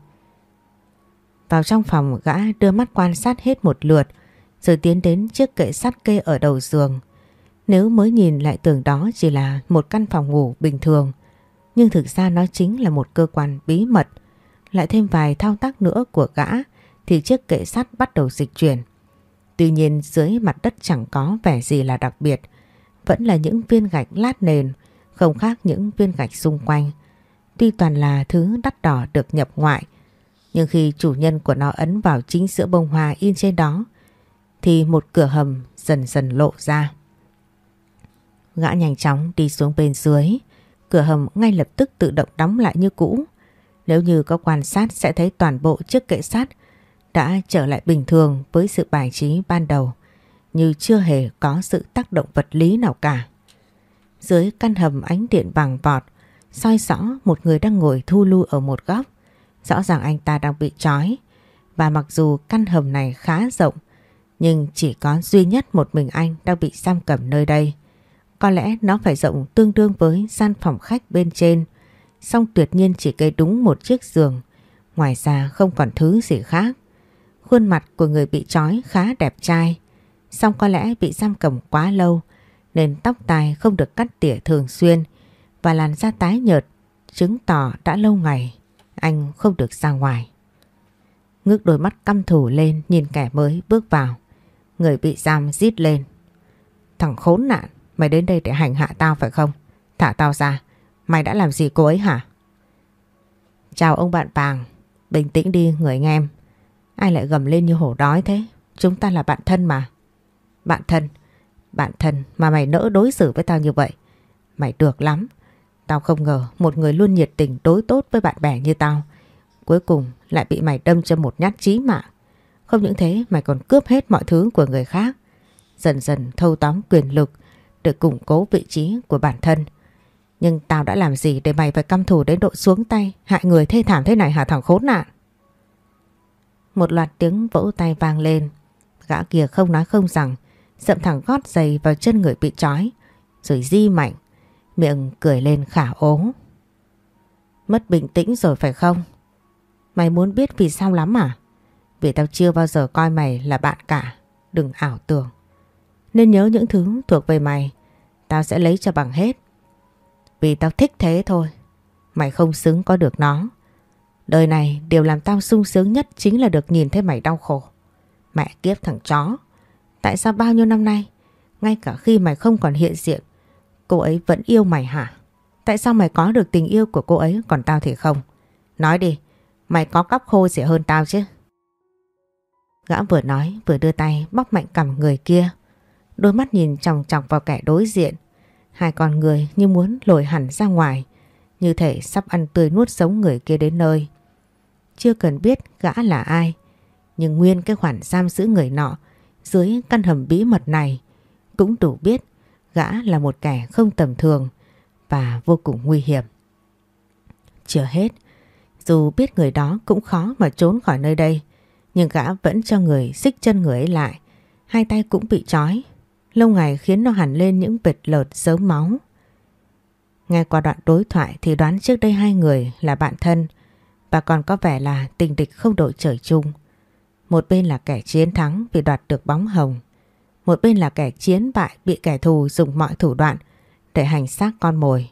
Vào trong phòng gã đưa mắt quan sát hết một lượt rồi tiến đến chiếc kệ sắt kê ở đầu giường. Nếu mới nhìn lại tưởng đó chỉ là một căn phòng ngủ bình thường, nhưng thực ra nó chính là một cơ quan bí mật. Lại thêm vài thao tác nữa của gã thì chiếc kệ sắt bắt đầu dịch chuyển. Tuy nhiên dưới mặt đất chẳng có vẻ gì là đặc biệt. Vẫn là những viên gạch lát nền, không khác những viên gạch xung quanh. Tuy toàn là thứ đắt đỏ được nhập ngoại, nhưng khi chủ nhân của nó ấn vào chính giữa bông hoa in trên đó thì một cửa hầm dần dần lộ ra. Gã nhanh chóng đi xuống bên dưới, cửa hầm ngay lập tức tự động đóng lại như cũ. Nếu như có quan sát sẽ thấy toàn bộ chiếc kệ sắt đã trở lại bình thường với sự bài trí ban đầu, như chưa hề có sự tác động vật lý nào cả. Dưới căn hầm ánh điện vàng vọt, soi rõ một người đang ngồi thu lưu ở một góc. Rõ ràng anh ta đang bị trói và mặc dù căn hầm này khá rộng nhưng chỉ có duy nhất một mình anh đang bị giam cầm nơi đây. Có lẽ nó phải rộng tương đương với gian phòng khách bên trên song tuyệt nhiên chỉ kê đúng một chiếc giường ngoài ra không còn thứ gì khác. Khuôn mặt của người bị trói khá đẹp trai song có lẽ bị giam cầm quá lâu, nên tóc tai không được cắt tỉa thường xuyên và làn da tái nhợt chứng tỏ đã lâu ngày, anh không được ra ngoài. Ngước đôi mắt căm thù lên nhìn kẻ mới bước vào. Người bị giam rít lên. Thằng khốn nạn, mày đến đây để hành hạ tao phải không? Thả tao ra, Mày đã làm gì cô ấy hả? Chào ông bạn Pàng. Bình tĩnh đi người anh em. Ai lại gầm lên như hổ đói thế? Chúng ta là bạn thân mà. Bạn thân? Bạn thân mà mày nỡ đối xử với tao như vậy. Mày được lắm. Tao không ngờ một người luôn nhiệt tình đối tốt với bạn bè như tao. Cuối cùng lại bị mày đâm cho một nhát chí mạng. Không những thế mày còn cướp hết mọi thứ của người khác. Dần dần thâu tóm quyền lực, để củng cố vị trí của bản thân. Nhưng tao đã làm gì để mày phải căm thù đến độ xuống tay, hại người thê thảm thế này hả thằng khốn nạn? Một loạt tiếng vỗ tay vang lên. Gã kia không nói không rằng, dậm thẳng gót giày vào chân người bị trói, rồi di mạnh miệng cười lên khả ố. Mất bình tĩnh rồi phải không? Mày muốn biết vì sao lắm à? Vì tao chưa bao giờ coi mày là bạn cả, đừng ảo tưởng. Nên nhớ những thứ thuộc về mày, tao sẽ lấy cho bằng hết. Vì tao thích thế thôi, mày không xứng có được nó. Đời này điều làm tao sung sướng nhất chính là được nhìn thấy mày đau khổ. Mẹ kiếp thằng chó, tại sao bao nhiêu năm nay, ngay cả khi mày không còn hiện diện, cô ấy vẫn yêu mày hả? Tại sao mày có được tình yêu của cô ấy còn tao thì không? Nói đi, mày có cóc khô gì hơn tao chứ? Gã vừa nói vừa đưa tay bóc mạnh cầm người kia. Đôi mắt nhìn chòng chọc vào kẻ đối diện. Hai con người như muốn lồi hẳn ra ngoài. Như thể sắp ăn tươi nuốt sống người kia đến nơi. Chưa cần biết gã là ai. Nhưng nguyên cái khoản giam giữ người nọ dưới căn hầm bí mật này cũng đủ biết gã là một kẻ không tầm thường và vô cùng nguy hiểm. Chưa hết, dù biết người đó cũng khó mà trốn khỏi nơi đây, nhưng gã vẫn cho người xích chân người ấy lại. Hai tay cũng bị trói. Lâu ngày khiến nó hẳn lên những vệt lợt sớm máu. Nghe qua đoạn đối thoại thì đoán trước đây hai người là bạn thân, và còn có vẻ là tình địch không đội trời chung. Một bên là kẻ chiến thắng vì đoạt được bóng hồng. Một bên là kẻ chiến bại bị kẻ thù dùng mọi thủ đoạn để hành xác con mồi.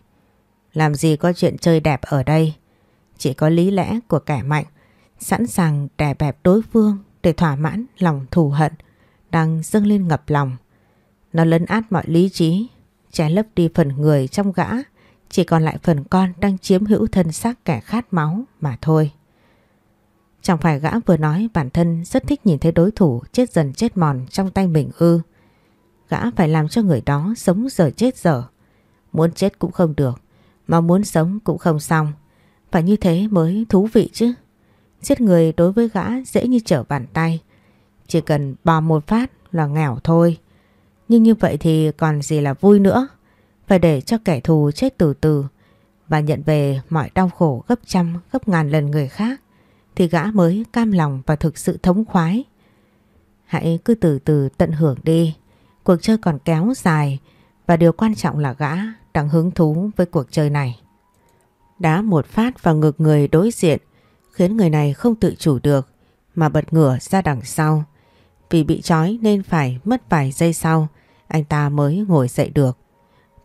Làm gì có chuyện chơi đẹp ở đây. Chỉ có lý lẽ của kẻ mạnh sẵn sàng đè bẹp đối phương để thỏa mãn lòng thù hận đang dâng lên ngập lòng. Nó lấn át mọi lý trí, che lấp đi phần người trong gã, chỉ còn lại phần con đang chiếm hữu thân xác kẻ khát máu mà thôi. Chẳng phải gã vừa nói bản thân rất thích nhìn thấy đối thủ chết dần chết mòn trong tay mình ư. Gã phải làm cho người đó sống giờ chết giờ. Muốn chết cũng không được, mà muốn sống cũng không xong. phải như thế mới thú vị chứ. Giết người đối với gã dễ như trở bàn tay. Chỉ cần bò một phát là nghèo thôi. Nhưng như vậy thì còn gì là vui nữa. Phải để cho kẻ thù chết từ từ và nhận về mọi đau khổ gấp trăm, gấp ngàn lần người khác, thì gã mới cam lòng và thực sự thống khoái. Hãy cứ từ từ tận hưởng đi. Cuộc chơi còn kéo dài và điều quan trọng là gã đang hứng thú với cuộc chơi này. Đá một phát vào ngực người đối diện khiến người này không tự chủ được, mà bật ngửa ra đằng sau. Vì bị trói nên phải mất vài giây sau, anh ta mới ngồi dậy được.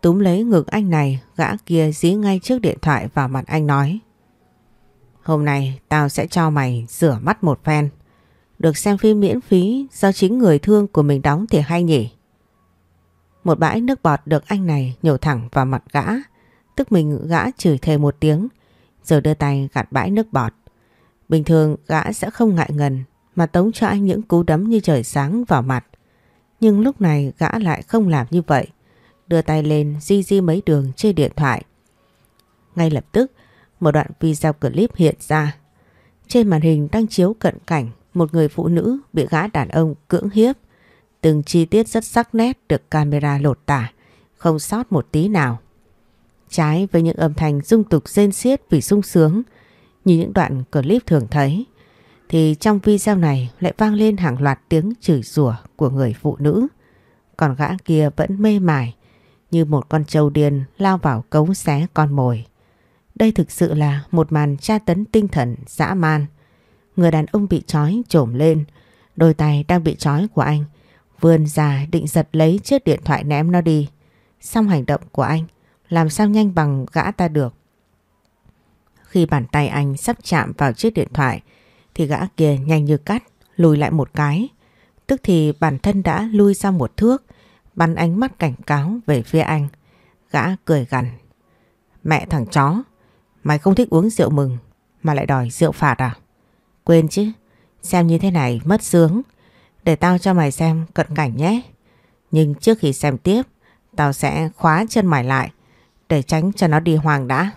Túm lấy ngực anh này, gã kia dí ngay trước điện thoại vào mặt anh nói, Hôm nay tao sẽ cho mày rửa mắt một phen. Được xem phim miễn phí do chính người thương của mình đóng thì hay nhỉ. Một bãi nước bọt được anh này nhổ thẳng vào mặt gã. Tức mình gã chửi thề một tiếng, rồi đưa tay gạt bãi nước bọt. Bình thường gã sẽ không ngại ngần mà tống cho anh những cú đấm như trời sáng vào mặt. Nhưng lúc này gã lại không làm như vậy. Đưa tay lên di di mấy đường trên điện thoại. Ngay lập tức một đoạn video clip hiện ra. Trên màn hình đang chiếu cận cảnh một người phụ nữ bị gã đàn ông cưỡng hiếp. Từng chi tiết rất sắc nét được camera lột tả, không sót một tí nào. Trái với những âm thanh dung tục rên xiết vì sung sướng như những đoạn clip thường thấy thì trong video này lại vang lên hàng loạt tiếng chửi rủa của người phụ nữ. Còn gã kia vẫn mê mải như một con trâu điên lao vào cấu xé con mồi. Đây thực sự là một màn tra tấn tinh thần dã man. Người đàn ông bị trói trổm lên, đôi tay đang bị trói của anh vươn ra định giật lấy chiếc điện thoại ném nó đi. Xong hành động của anh làm sao nhanh bằng gã ta được. Khi bàn tay anh sắp chạm vào chiếc điện thoại thì gã kia nhanh như cắt lùi lại một cái. Tức thì bản thân đã lui ra một thước bắn ánh mắt cảnh cáo về phía anh. Gã cười gằn Mẹ thằng chó, mày không thích uống rượu mừng mà lại đòi rượu phạt à? Quên chứ, xem như thế này mất sướng. Để tao cho mày xem cận cảnh nhé. Nhưng trước khi xem tiếp, tao sẽ khóa chân mày lại để tránh cho nó đi hoàng đã.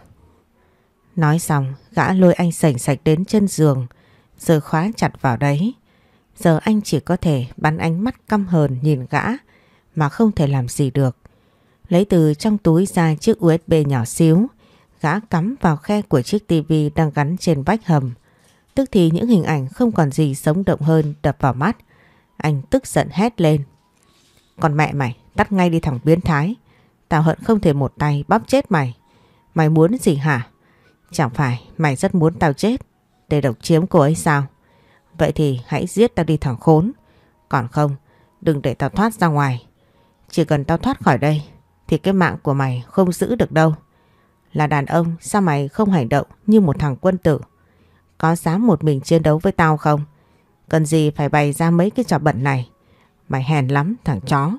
Nói xong, gã lôi anh sảnh sạch đến chân giường rồi khóa chặt vào đấy. Giờ anh chỉ có thể bắn ánh mắt căm hờn nhìn gã mà không thể làm gì được. Lấy từ trong túi ra chiếc USB nhỏ xíu, gã cắm vào khe của chiếc tivi đang gắn trên vách hầm. Tức thì những hình ảnh không còn gì sống động hơn đập vào mắt. Anh tức giận hét lên. Còn mẹ mày, tắt ngay đi thẳng biến thái. Tao hận không thể một tay bóp chết mày. Mày muốn gì hả? Chẳng phải mày rất muốn tao chết để độc chiếm cô ấy sao? Vậy thì hãy giết tao đi thẳng khốn. Còn không, đừng để tao thoát ra ngoài. Chỉ cần tao thoát khỏi đây thì cái mạng của mày không giữ được đâu. Là đàn ông sao mày không hành động như một thằng quân tử? Có dám một mình chiến đấu với tao không? Cần gì phải bày ra mấy cái trò bẩn này? Mày hèn lắm thằng chó.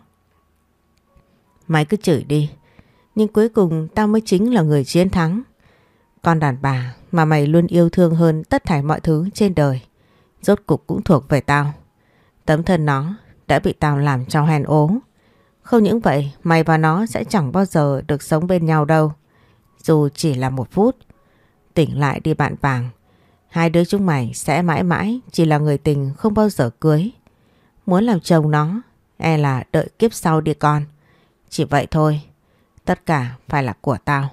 Mày cứ chửi đi. Nhưng cuối cùng tao mới chính là người chiến thắng. Con đàn bà mà mày luôn yêu thương hơn tất thảy mọi thứ trên đời. Rốt cục cũng thuộc về tao. Tấm thân nó đã bị tao làm cho hèn ố. Không những vậy mày và nó sẽ chẳng bao giờ được sống bên nhau đâu. Dù chỉ là một phút. Tỉnh lại đi bạn vàng. Hai đứa chúng mày sẽ mãi mãi chỉ là người tình không bao giờ cưới. Muốn làm chồng nó, e là đợi kiếp sau đi con. Chỉ vậy thôi. Tất cả phải là của tao.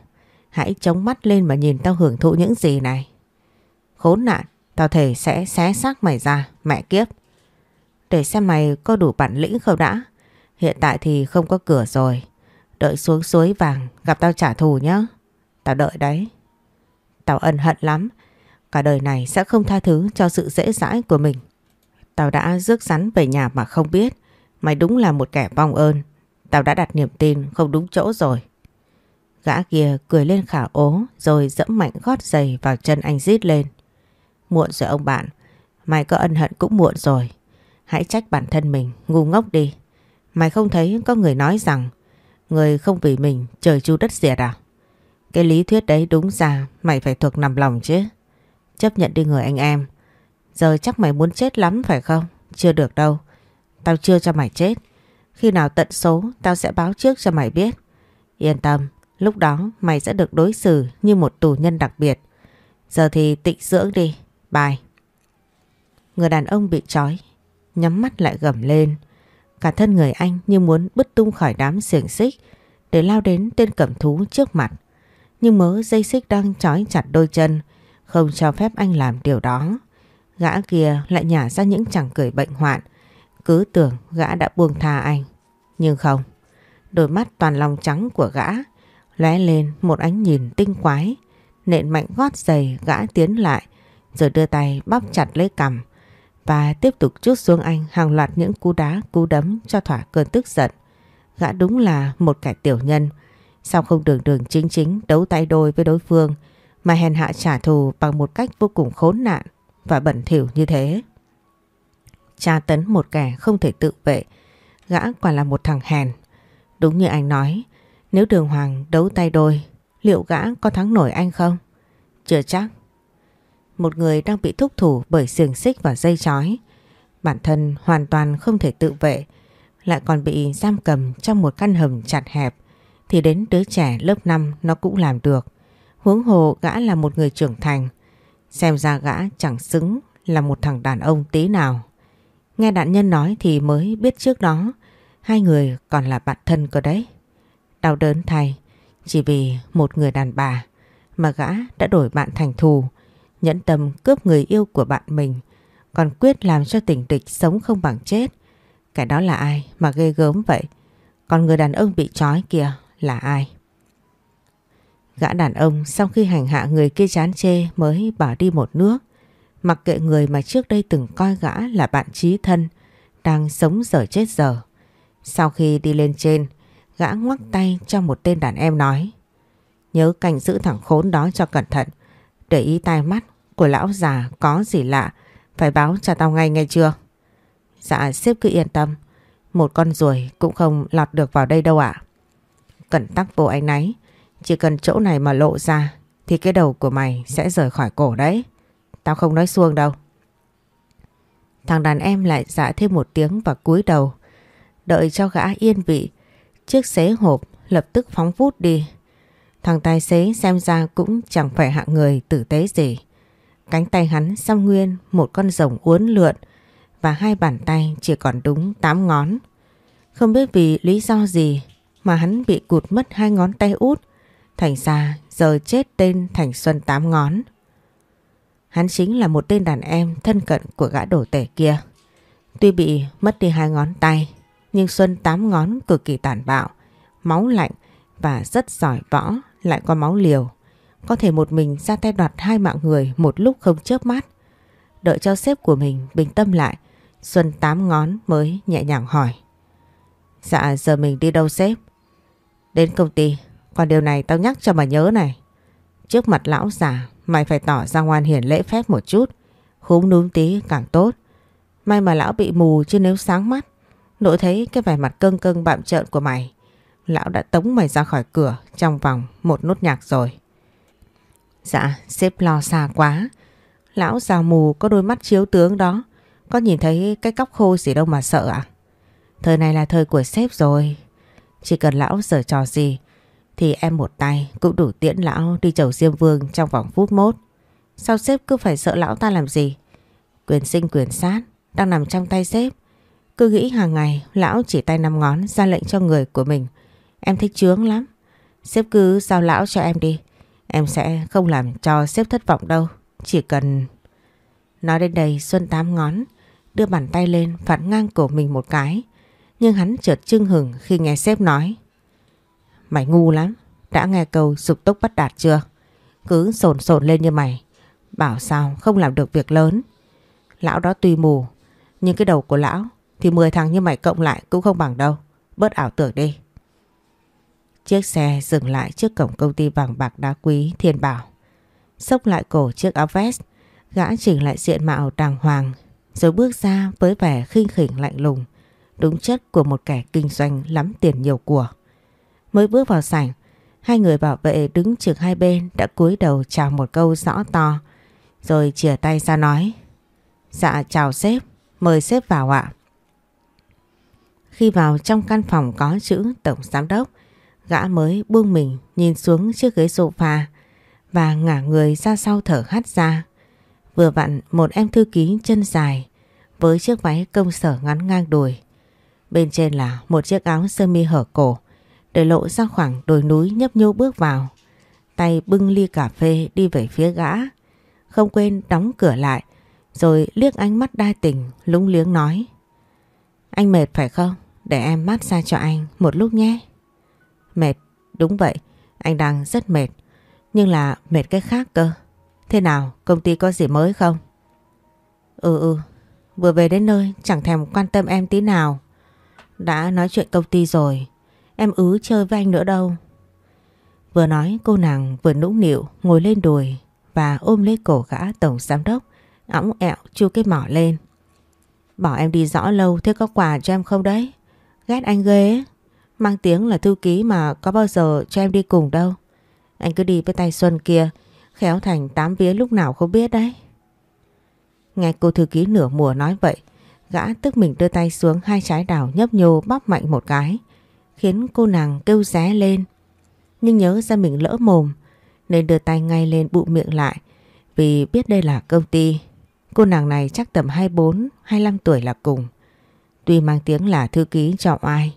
Hãy chống mắt lên mà nhìn tao hưởng thụ những gì này. Khốn nạn, tao thể sẽ xé xác mày ra, mẹ kiếp. Để xem mày có đủ bản lĩnh không đã. Hiện tại thì không có cửa rồi. Đợi xuống suối vàng gặp tao trả thù nhá. Tao đợi đấy. Tao ân hận lắm. Cả đời này sẽ không tha thứ cho sự dễ dãi của mình. Tao đã rước rắn về nhà mà không biết. Mày đúng là một kẻ vong ơn. Tao đã đặt niềm tin không đúng chỗ rồi. Gã kia cười lên khả ố rồi dẫm mạnh gót giày vào chân anh rít lên. Muộn rồi ông bạn. Mày có ân hận cũng muộn rồi. Hãy trách bản thân mình, ngu ngốc đi. Mày không thấy có người nói rằng người không vì mình trời chu đất diệt à? Cái lý thuyết đấy đúng ra mày phải thuộc nằm lòng chứ. Chấp nhận đi người anh em. Giờ chắc mày muốn chết lắm phải không? Chưa được đâu. Tao chưa cho mày chết. Khi nào tận số tao sẽ báo trước cho mày biết. Yên tâm, lúc đó mày sẽ được đối xử như một tù nhân đặc biệt. Giờ thì tịnh dưỡng đi. Bye. Người đàn ông bị trói, nhắm mắt lại gầm lên. Cả thân người anh như muốn bứt tung khỏi đám xiềng xích để lao đến tên cẩm thú trước mặt. Nhưng mớ dây xích đang trói chặt đôi chân, không cho phép anh làm điều đó. Gã kia lại nhả ra những chẳng cười bệnh hoạn, cứ tưởng gã đã buông tha anh. Nhưng không, đôi mắt toàn lòng trắng của gã lóe lên một ánh nhìn tinh quái, nện mạnh gót giày gã tiến lại rồi đưa tay bóp chặt lấy cằm và tiếp tục chút xuống anh hàng loạt những cú đá cú đấm cho thỏa cơn tức giận. Gã đúng là một kẻ tiểu nhân, sao không đường đường chính chính đấu tay đôi với đối phương mà hèn hạ trả thù bằng một cách vô cùng khốn nạn và bẩn thỉu như thế. Tra tấn một kẻ không thể tự vệ, gã quả là một thằng hèn. Đúng như anh nói, nếu đường hoàng đấu tay đôi, liệu gã có thắng nổi anh không? Chưa chắc. Một người đang bị thúc thủ bởi xiềng xích và dây chói. Bản thân hoàn toàn không thể tự vệ, lại còn bị giam cầm trong một căn hầm chặt hẹp, thì đến đứa trẻ lớp 5 nó cũng làm được. Huống hồ gã là một người trưởng thành, xem ra gã chẳng xứng là một thằng đàn ông tí nào. Nghe đạn nhân nói thì mới biết trước đó hai người còn là bạn thân cơ đấy. Đau đớn thay, chỉ vì một người đàn bà mà gã đã đổi bạn thành thù, nhẫn tâm cướp người yêu của bạn mình, còn quyết làm cho tình địch sống không bằng chết. Cái đó là ai mà ghê gớm vậy? Còn người đàn ông bị trói kia là ai? Gã đàn ông sau khi hành hạ người kia chán chê mới bỏ đi một nước. Mặc kệ người mà trước đây từng coi gã là bạn trí thân, đang sống giờ chết giờ. Sau khi đi lên trên, gã ngoắc tay cho một tên đàn em nói. Nhớ canh giữ thằng khốn đó cho cẩn thận, để ý tai mắt của lão già có gì lạ, phải báo cho tao ngay ngay chưa? Dạ sếp cứ yên tâm, một con ruồi cũng không lọt được vào đây đâu ạ. Cẩn tắc vô anh náy, Chỉ cần chỗ này mà lộ ra thì cái đầu của mày sẽ rời khỏi cổ đấy. Tao không nói xuông đâu. Thằng đàn em lại dạ thêm một tiếng và cúi đầu. Đợi cho gã yên vị. Chiếc xế hộp lập tức phóng vút đi. Thằng tài xế xem ra cũng chẳng phải hạng người tử tế gì. Cánh tay hắn xăm nguyên một con rồng uốn lượn và hai bàn tay chỉ còn đúng 8 ngón. Không biết vì lý do gì mà hắn bị cụt mất hai ngón tay út. Thành ra giờ chết tên Thành Xuân tám ngón. Hắn chính là một tên đàn em thân cận của gã đổ tể kia. Tuy bị mất đi hai ngón tay, nhưng Xuân tám ngón cực kỳ tàn bạo, máu lạnh và rất giỏi võ, lại có máu liều. Có thể một mình ra tay đoạt hai mạng người một lúc không chớp mắt. Đợi cho sếp của mình bình tâm lại, Xuân tám ngón mới nhẹ nhàng hỏi. Dạ giờ mình đi đâu sếp? Đến công ty, còn điều này tao nhắc cho mà nhớ này. Trước mặt lão già mày phải tỏ ra ngoan hiền lễ phép một chút. Khúm núm tí càng tốt. May mà lão bị mù chứ nếu sáng mắt. Nội thấy cái vẻ mặt cưng cưng bạm trợn của mày. Lão đã tống mày ra khỏi cửa trong vòng một nốt nhạc rồi. Dạ, sếp lo xa quá. Lão già mù có đôi mắt chiếu tướng đó. Có nhìn thấy cái cóc khô gì đâu mà sợ à? Thời này là thời của sếp rồi. Chỉ cần lão giở trò gì thì em một tay cũng đủ tiễn lão đi chầu Diêm Vương trong vòng phút mốt. Sao sếp cứ phải sợ lão ta làm gì? Quyền sinh quyền sát đang nằm trong tay sếp. Cứ nghĩ hàng ngày lão chỉ tay năm ngón ra lệnh cho người của mình. Em thích chướng lắm. Sếp cứ giao lão cho em đi. Em sẽ không làm cho sếp thất vọng đâu. Chỉ cần... Nói đến đây Xuân tám ngón đưa bàn tay lên phạt ngang cổ mình một cái. Nhưng hắn chợt chưng hừng khi nghe sếp nói. Mày ngu lắm, đã nghe câu sụp tốc bắt đạt chưa? Cứ sồn sồn lên như mày, bảo sao không làm được việc lớn. Lão đó tuy mù, nhưng cái đầu của lão thì 10 thằng như mày cộng lại cũng không bằng đâu. Bớt ảo tưởng đi. Chiếc xe dừng lại trước cổng công ty vàng bạc đá quý Thiên Bảo. Xốc lại cổ chiếc áo vest, gã chỉnh lại diện mạo đàng hoàng, rồi bước ra với vẻ khinh khỉnh lạnh lùng, đúng chất của một kẻ kinh doanh lắm tiền nhiều của. Mới bước vào sảnh, hai người bảo vệ đứng trực hai bên đã cúi đầu chào một câu rõ to, rồi chìa tay ra nói. Dạ chào sếp, mời sếp vào ạ. Khi vào trong căn phòng có chữ Tổng Giám Đốc, gã mới buông mình nhìn xuống chiếc ghế sofa và ngả người ra sau thở hắt ra. Vừa vặn một em thư ký chân dài với chiếc váy công sở ngắn ngang đùi. Bên trên là một chiếc áo sơ mi hở cổ để lộ ra khoảng đồi núi nhấp nhô bước vào. Tay bưng ly cà phê đi về phía gã. Không quên đóng cửa lại rồi liếc ánh mắt đa tình lúng liếng nói. Anh mệt phải không? Để em mát xa cho anh một lúc nhé. Mệt, đúng vậy. Anh đang rất mệt. Nhưng là mệt cái khác cơ. Thế nào, công ty có gì mới không? Ừ ừ, vừa về đến nơi chẳng thèm quan tâm em tí nào. Đã nói chuyện công ty rồi, Em ứ chơi với anh nữa đâu. Vừa nói cô nàng vừa nũng nịu ngồi lên đùi và ôm lấy cổ gã tổng giám đốc, óng ẹo chu cái mỏ lên. Bảo em đi rõ lâu thế có quà cho em không đấy? Ghét anh ghê Mang tiếng là thư ký mà có bao giờ cho em đi cùng đâu. Anh cứ đi với tay Xuân kia, khéo thành tám vía lúc nào không biết đấy. Nghe cô thư ký nửa mùa nói vậy, gã tức mình đưa tay xuống hai trái đào nhấp nhô bóp mạnh một cái khiến cô nàng kêu ré lên. Nhưng nhớ ra mình lỡ mồm nên đưa tay ngay lên bụng miệng lại vì biết đây là công ty. Cô nàng này chắc tầm 24-25 tuổi là cùng. Tuy mang tiếng là thư ký cho ai,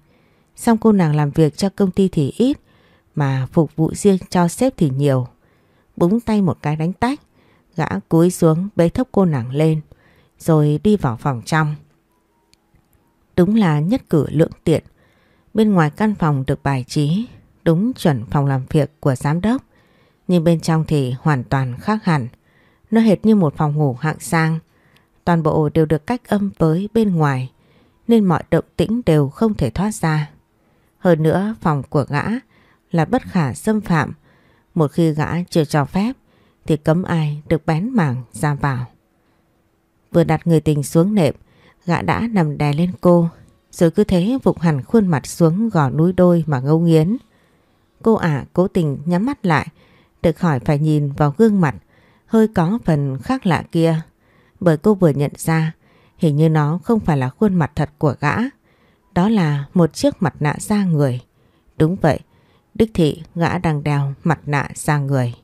song cô nàng làm việc cho công ty thì ít mà phục vụ riêng cho sếp thì nhiều. Búng tay một cái đánh tách, gã cúi xuống bế thốc cô nàng lên rồi đi vào phòng trong. Đúng là nhất cử lượng tiện Bên ngoài căn phòng được bài trí đúng chuẩn phòng làm việc của giám đốc. Nhưng bên trong thì hoàn toàn khác hẳn. Nó hệt như một phòng ngủ hạng sang. Toàn bộ đều được cách âm với bên ngoài nên mọi động tĩnh đều không thể thoát ra. Hơn nữa phòng của gã là bất khả xâm phạm. Một khi gã chưa cho phép thì cấm ai được bén mảng ra vào. Vừa đặt người tình xuống nệm, gã đã nằm đè lên cô rồi cứ thế vụng hẳn khuôn mặt xuống gò núi đôi mà ngâu nghiến. Cô ả cố tình nhắm mắt lại để khỏi phải nhìn vào gương mặt hơi có phần khác lạ kia. Bởi cô vừa nhận ra hình như nó không phải là khuôn mặt thật của gã. Đó là một chiếc mặt nạ da người. Đúng vậy, đức thị gã đang đeo mặt nạ da người.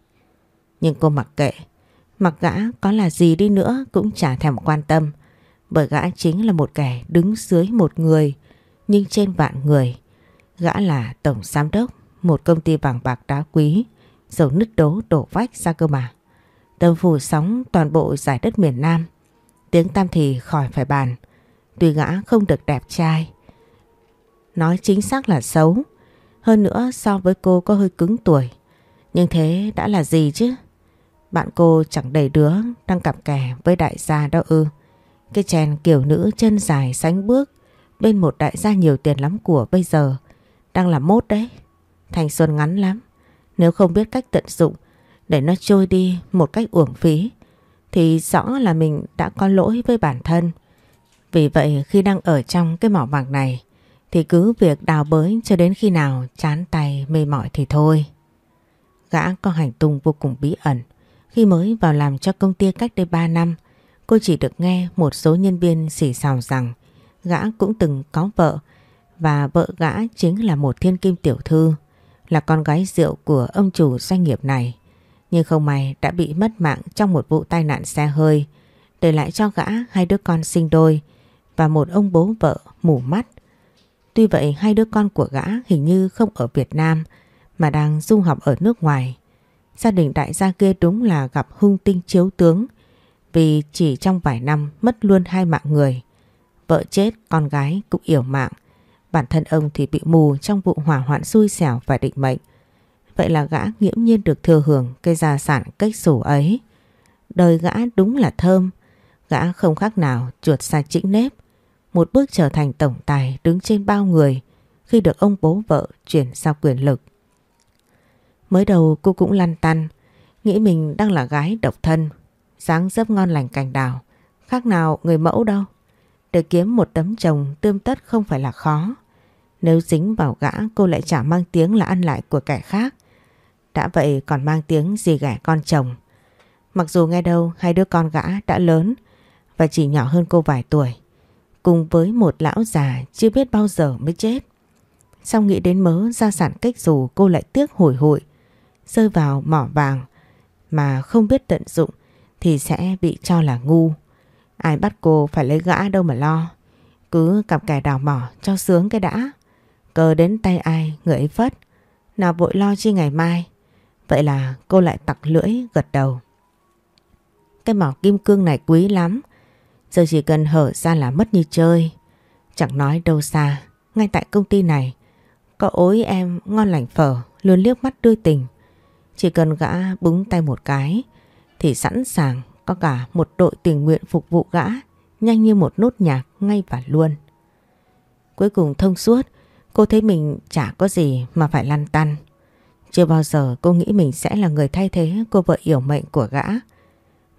Nhưng cô mặc kệ, mặc gã có là gì đi nữa cũng chả thèm quan tâm. Bởi gã chính là một kẻ đứng dưới một người nhưng trên vạn người. Gã là tổng giám đốc một công ty vàng bạc đá quý, dầu nứt đố đổ vách ra cơ mà. Tâm phủ sóng toàn bộ giải đất miền Nam. Tiếng tam thì khỏi phải bàn. Tuy gã không được đẹp trai. Nói chính xác là xấu. Hơn nữa so với cô có hơi cứng tuổi. Nhưng thế đã là gì chứ? Bạn cô chẳng đầy đứa đang cặp kè với đại gia đâu ư. Cái chèn kiểu nữ chân dài sánh bước bên một đại gia nhiều tiền lắm của bây giờ đang là mốt đấy. Thanh xuân ngắn lắm. Nếu không biết cách tận dụng để nó trôi đi một cách uổng phí thì rõ là mình đã có lỗi với bản thân. Vì vậy khi đang ở trong cái mỏ vàng này thì cứ việc đào bới cho đến khi nào chán tay mê mỏi thì thôi. Gã có hành tung vô cùng bí ẩn. Khi mới vào làm cho công ty cách đây 3 năm, cô chỉ được nghe một số nhân viên xỉ xào rằng gã cũng từng có vợ và vợ gã chính là một thiên kim tiểu thư, là con gái rượu của ông chủ doanh nghiệp này. Nhưng không may đã bị mất mạng trong một vụ tai nạn xe hơi, để lại cho gã hai đứa con sinh đôi và một ông bố vợ mù mắt. Tuy vậy hai đứa con của gã hình như không ở Việt Nam mà đang du học ở nước ngoài. Gia đình đại gia kia đúng là gặp hung tinh chiếu tướng vì chỉ trong vài năm mất luôn hai mạng người. Vợ chết, con gái cũng yểu mạng. Bản thân ông thì bị mù trong vụ hỏa hoạn xui xẻo và định mệnh. Vậy là gã nghiễm nhiên được thừa hưởng cây gia sản cách sủ ấy. Đời gã đúng là thơm. Gã không khác nào chuột xa chĩnh nếp. Một bước trở thành tổng tài đứng trên bao người khi được ông bố vợ chuyển giao quyền lực. Mới đầu cô cũng lăn tăn, nghĩ mình đang là gái độc thân, dáng dấp ngon lành cành đào, khác nào người mẫu đâu. Để kiếm một tấm chồng tươm tất không phải là khó. Nếu dính vào gã cô lại chả mang tiếng là ăn lại của kẻ khác. Đã vậy còn mang tiếng gì ghẻ con chồng. Mặc dù nghe đâu, hai đứa con gã đã lớn và chỉ nhỏ hơn cô vài tuổi. Cùng với một lão già chưa biết bao giờ mới chết. Xong nghĩ đến mớ gia sản cách dù, cô lại tiếc hủi hụi, Rơi vào mỏ vàng mà không biết tận dụng thì sẽ bị cho là ngu. Ai bắt cô phải lấy gã đâu mà lo. Cứ cặp kẻ đào mỏ cho sướng cái đã. Cờ đến tay ai, người ấy phất. Nào vội lo chi ngày mai. Vậy là cô lại tặc lưỡi gật đầu. Cái mỏ kim cương này quý lắm. Giờ chỉ cần hở ra là mất như chơi. Chẳng nói đâu xa. Ngay tại công ty này. Có ối em ngon lành phở. Luôn liếc mắt đưa tình. Chỉ cần gã búng tay một cái. Thì sẵn sàng có cả một đội tình nguyện phục vụ gã nhanh như một nốt nhạc ngay và luôn. Cuối cùng thông suốt, cô thấy mình chả có gì mà phải lăn tăn. Chưa bao giờ cô nghĩ mình sẽ là người thay thế cô vợ yểu mệnh của gã,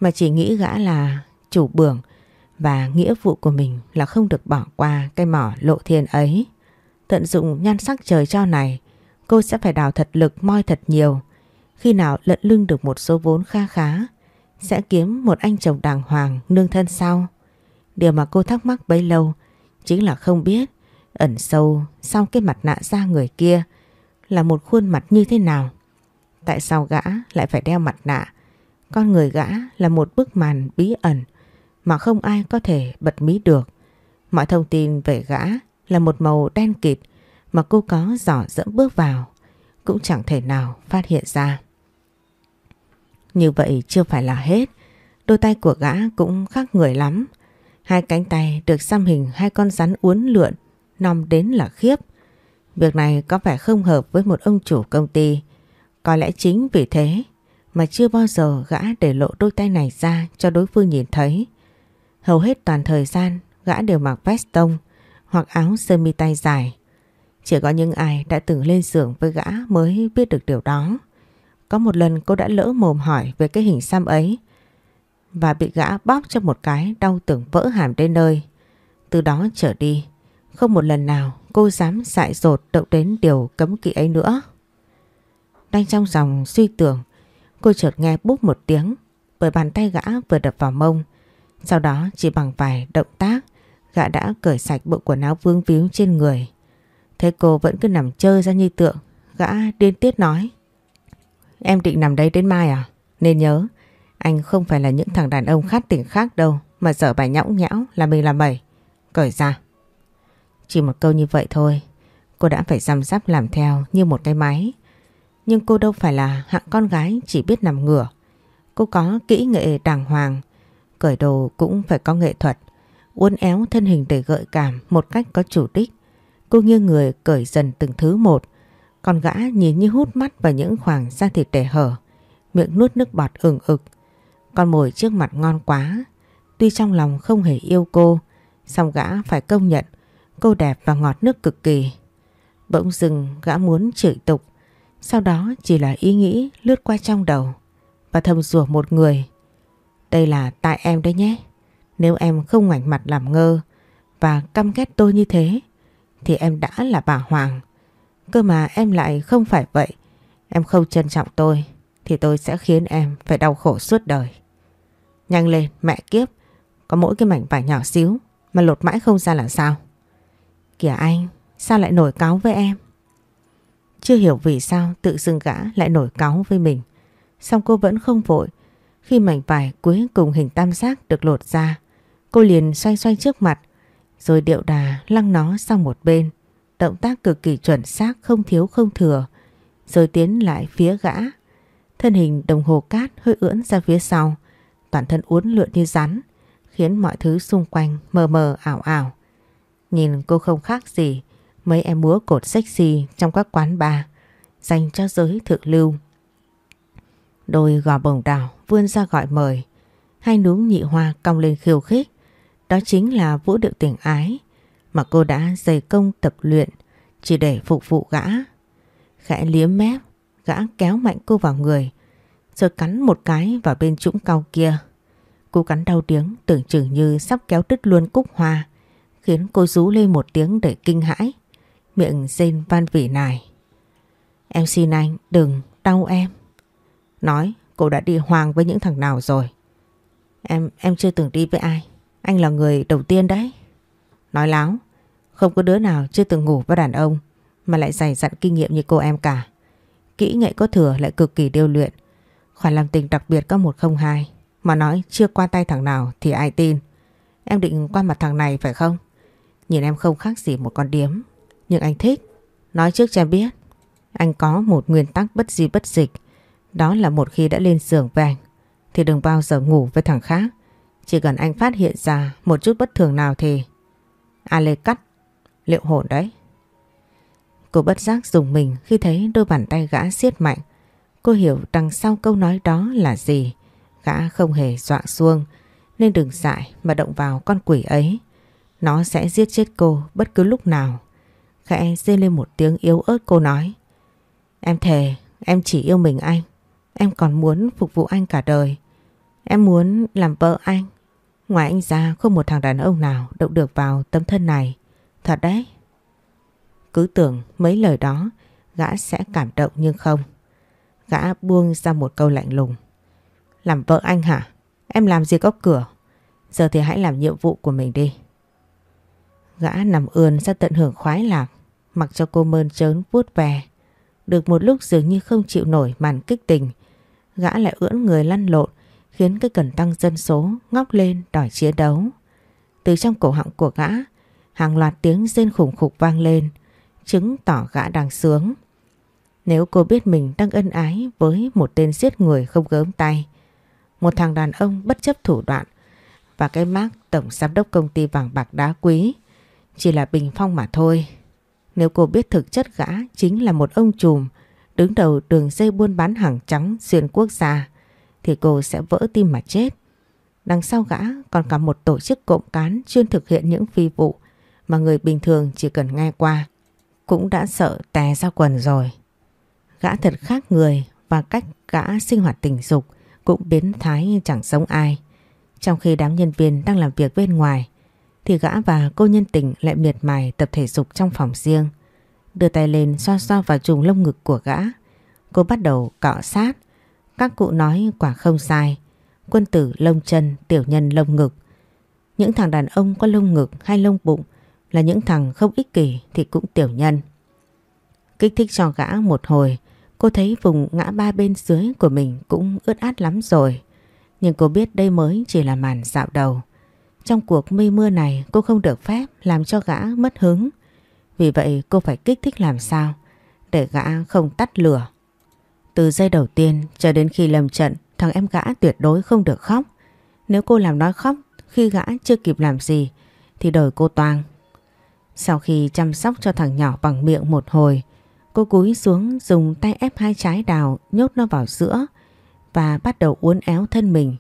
mà chỉ nghĩ gã là chủ bưởng và nghĩa vụ của mình là không được bỏ qua cây mỏ lộ thiên ấy. Tận dụng nhan sắc trời cho này, cô sẽ phải đào thật lực moi thật nhiều. Khi nào lận lưng được một số vốn kha khá, sẽ kiếm một anh chồng đàng hoàng nương thân sau. Điều mà cô thắc mắc bấy lâu chính là không biết ẩn sâu sau cái mặt nạ da người kia là một khuôn mặt như thế nào. Tại sao gã lại phải đeo mặt nạ? Con người gã là một bức màn bí ẩn mà không ai có thể bật mí được. Mọi thông tin về gã là một màu đen kịt mà cô có dò dẫm bước vào cũng chẳng thể nào phát hiện ra. Như vậy chưa phải là hết. Đôi tay của gã cũng khác người lắm. Hai cánh tay được xăm hình hai con rắn uốn lượn, nòng đến là khiếp. Việc này có vẻ không hợp với một ông chủ công ty. Có lẽ chính vì thế mà chưa bao giờ gã để lộ đôi tay này ra cho đối phương nhìn thấy. Hầu hết toàn thời gian gã đều mặc vest tông hoặc áo sơ mi tay dài. Chỉ có những ai đã từng lên giường với gã mới biết được điều đó. Có một lần cô đã lỡ mồm hỏi về cái hình xăm ấy và bị gã bóp cho một cái đau tưởng vỡ hàm đến nơi. Từ đó trở đi, không một lần nào cô dám dại dột động đến điều cấm kỵ ấy nữa. Đang trong dòng suy tưởng, Cô chợt nghe búp một tiếng, Bởi bàn tay gã vừa đập vào mông. Sau đó, chỉ bằng vài động tác, Gã đã cởi sạch bộ quần áo vương víu trên người. Thế cô vẫn cứ nằm chơi ra như tượng, Gã điên tiết nói. Em định nằm đây đến mai à? Nên nhớ, Anh không phải là những thằng đàn ông khát tỉnh khác đâu, Mà dở bài nhõng nhẽo là mình làm mẩy Cởi ra. Chỉ một câu như vậy thôi. Cô đã phải răm rắp làm theo như một cái máy. Nhưng cô đâu phải là hạng con gái chỉ biết nằm ngửa. Cô có kỹ nghệ đàng hoàng, Cởi đồ cũng phải có nghệ thuật, Uốn éo thân hình để gợi cảm một cách có chủ đích. Cô nghiêng người cởi dần từng thứ một, Còn gã nhìn như hút mắt vào những khoảng da thịt để hở, Miệng nuốt nước bọt ửng ực. Con mồi trước mặt ngon quá, Tuy trong lòng không hề yêu cô, song gã phải công nhận Cô đẹp và ngọt nước cực kỳ. Bỗng dừng gã muốn chửi tục. Sau đó chỉ là ý nghĩ lướt qua trong đầu Và thầm rủa một người. Đây là tại em đấy nhé. Nếu em không ngoảnh mặt làm ngơ Và căm ghét tôi như thế, Thì em đã là bà Hoàng. Cơ mà em lại không phải vậy. Em không trân trọng tôi, Thì tôi sẽ khiến em phải đau khổ suốt đời. Nhanh lên, mẹ kiếp. Có mỗi cái mảnh vải nhỏ xíu Mà lột mãi không ra là sao? Kìa anh Sao lại nổi cáu với em? Chưa hiểu vì sao tự dưng gã lại nổi cáu với mình. Xong cô vẫn không vội. Khi mảnh vải cuối cùng hình tam giác được lột ra, cô liền xoay xoay trước mặt, rồi điệu đà lăng nó sang một bên. Động tác cực kỳ chuẩn xác không thiếu không thừa, rồi tiến lại phía gã. Thân hình đồng hồ cát hơi ưỡn ra phía sau, toàn thân uốn lượn như rắn, khiến mọi thứ xung quanh mờ mờ ảo ảo. Nhìn cô không khác gì mấy em múa cột sexy trong các quán bar dành cho giới thượng lưu. Đôi gò bồng đào vươn ra gọi mời, hai núm nhị hoa cong lên khiêu khích. Đó chính là vũ điệu tình ái mà cô đã dày công tập luyện chỉ để phục vụ gã. Khẽ liếm mép, gã kéo mạnh cô vào người, rồi cắn một cái vào bên trũng cao kia. Cô cắn đau tiếng tưởng chừng như sắp kéo đứt luôn cúc hoa, khiến cô rú lên một tiếng để kinh hãi miệng rên van vỉ nài. Em xin anh đừng đau em. Nói, cô đã đi hoàng với những thằng nào rồi. Em em chưa từng đi với ai. Anh là người đầu tiên đấy. Nói láo. Không có đứa nào chưa từng ngủ với đàn ông mà lại dày dặn kinh nghiệm như cô em cả. Kỹ nghệ có thừa lại cực kỳ điêu luyện. Khoản làm tình đặc biệt có 102 mà nói chưa qua tay thằng nào thì ai tin. Em định qua mặt thằng này phải không? Nhìn em không khác gì một con điếm nhưng anh thích. Nói trước cho biết, anh có một nguyên tắc bất di bất dịch. Đó là một khi đã lên giường với anh, thì đừng bao giờ ngủ với thằng khác. Chỉ cần anh phát hiện ra một chút bất thường nào thì... A Lê cắt, liệu hồn đấy. Cô bất giác dùng mình khi thấy đôi bàn tay gã siết mạnh. Cô hiểu đằng sau câu nói đó là gì. Gã không hề dọa xuông nên đừng dại mà động vào con quỷ ấy. Nó sẽ giết chết cô bất cứ lúc nào. Khẽ dê lên một tiếng yếu ớt cô nói. Em thề, em chỉ yêu mình anh. Em còn muốn phục vụ anh cả đời. Em muốn làm vợ anh. Ngoài anh ra, không một thằng đàn ông nào động được vào tâm thân này. Thật đấy. Cứ tưởng mấy lời đó, Gã sẽ cảm động nhưng không. Gã buông ra một câu lạnh lùng. Làm vợ anh hả? Em làm gì có cửa? Giờ thì hãy làm nhiệm vụ của mình đi. Gã nằm ườn ra tận hưởng khoái lạc, Mặc cho cô mơn trớn vuốt về Được một lúc dường như không chịu nổi màn kích tình, Gã lại ưỡn người lăn lộn, Khiến cái cần tăng dân số ngóc lên đòi chiến đấu. Từ trong cổ họng của gã, Hàng loạt tiếng rên khủng khục vang lên, Chứng tỏ gã đang sướng. Nếu cô biết mình đang ân ái Với một tên giết người không gớm tay, Một thằng đàn ông bất chấp thủ đoạn Và cái mác tổng giám đốc công ty vàng bạc đá quý chỉ là bình phong mà thôi nếu cô biết thực chất gã chính là một ông trùm, đứng đầu đường dây buôn bán hàng trắng xuyên quốc gia, thì cô sẽ vỡ tim mà chết. Đằng sau gã còn cả một tổ chức cộng cán chuyên thực hiện những phi vụ mà người bình thường chỉ cần nghe qua, cũng đã sợ tè ra quần rồi. Gã thật khác người và cách gã sinh hoạt tình dục cũng biến thái chẳng giống ai. Trong khi đám nhân viên đang làm việc bên ngoài thì gã và cô nhân tình lại miệt mài tập thể dục trong phòng riêng. Đưa tay lên xoa xoa vào trùng lông ngực của gã. Cô bắt đầu cọ sát. Các cụ nói quả không sai. Quân tử lông chân, tiểu nhân lông ngực. Những thằng đàn ông có lông ngực hay lông bụng là những thằng không ích kỷ thì cũng tiểu nhân. Kích thích cho gã một hồi, cô thấy vùng ngã ba bên dưới của mình cũng ướt át lắm rồi. Nhưng cô biết đây mới chỉ là màn dạo đầu. Trong cuộc mây mưa này cô không được phép làm cho gã mất hứng. Vì vậy cô phải kích thích làm sao để gã không tắt lửa. Từ giây đầu tiên cho đến khi lâm trận thằng em gã tuyệt đối không được khóc. Nếu cô làm nó khóc khi gã chưa kịp làm gì thì đời cô toang. Sau khi chăm sóc cho thằng nhỏ bằng miệng một hồi, cô cúi xuống dùng tay ép hai trái đào nhốt nó vào giữa và bắt đầu uốn éo thân mình.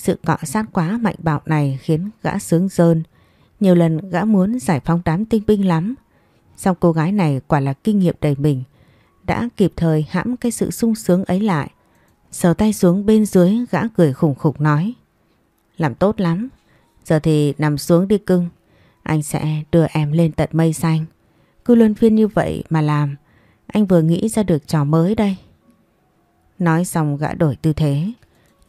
Sự cọ sát quá mạnh bạo này khiến gã sướng rơn. Nhiều lần gã muốn giải phóng đám tinh binh lắm. Xong cô gái này quả là kinh nghiệm đầy mình. Đã kịp thời hãm cái sự sung sướng ấy lại. Sờ tay xuống bên dưới, gã cười khủng khục nói. Làm tốt lắm. Giờ thì nằm xuống đi cưng. Anh sẽ đưa em lên tận mây xanh. Cứ luân phiên như vậy mà làm. Anh vừa nghĩ ra được trò mới đây. Nói xong gã đổi tư thế.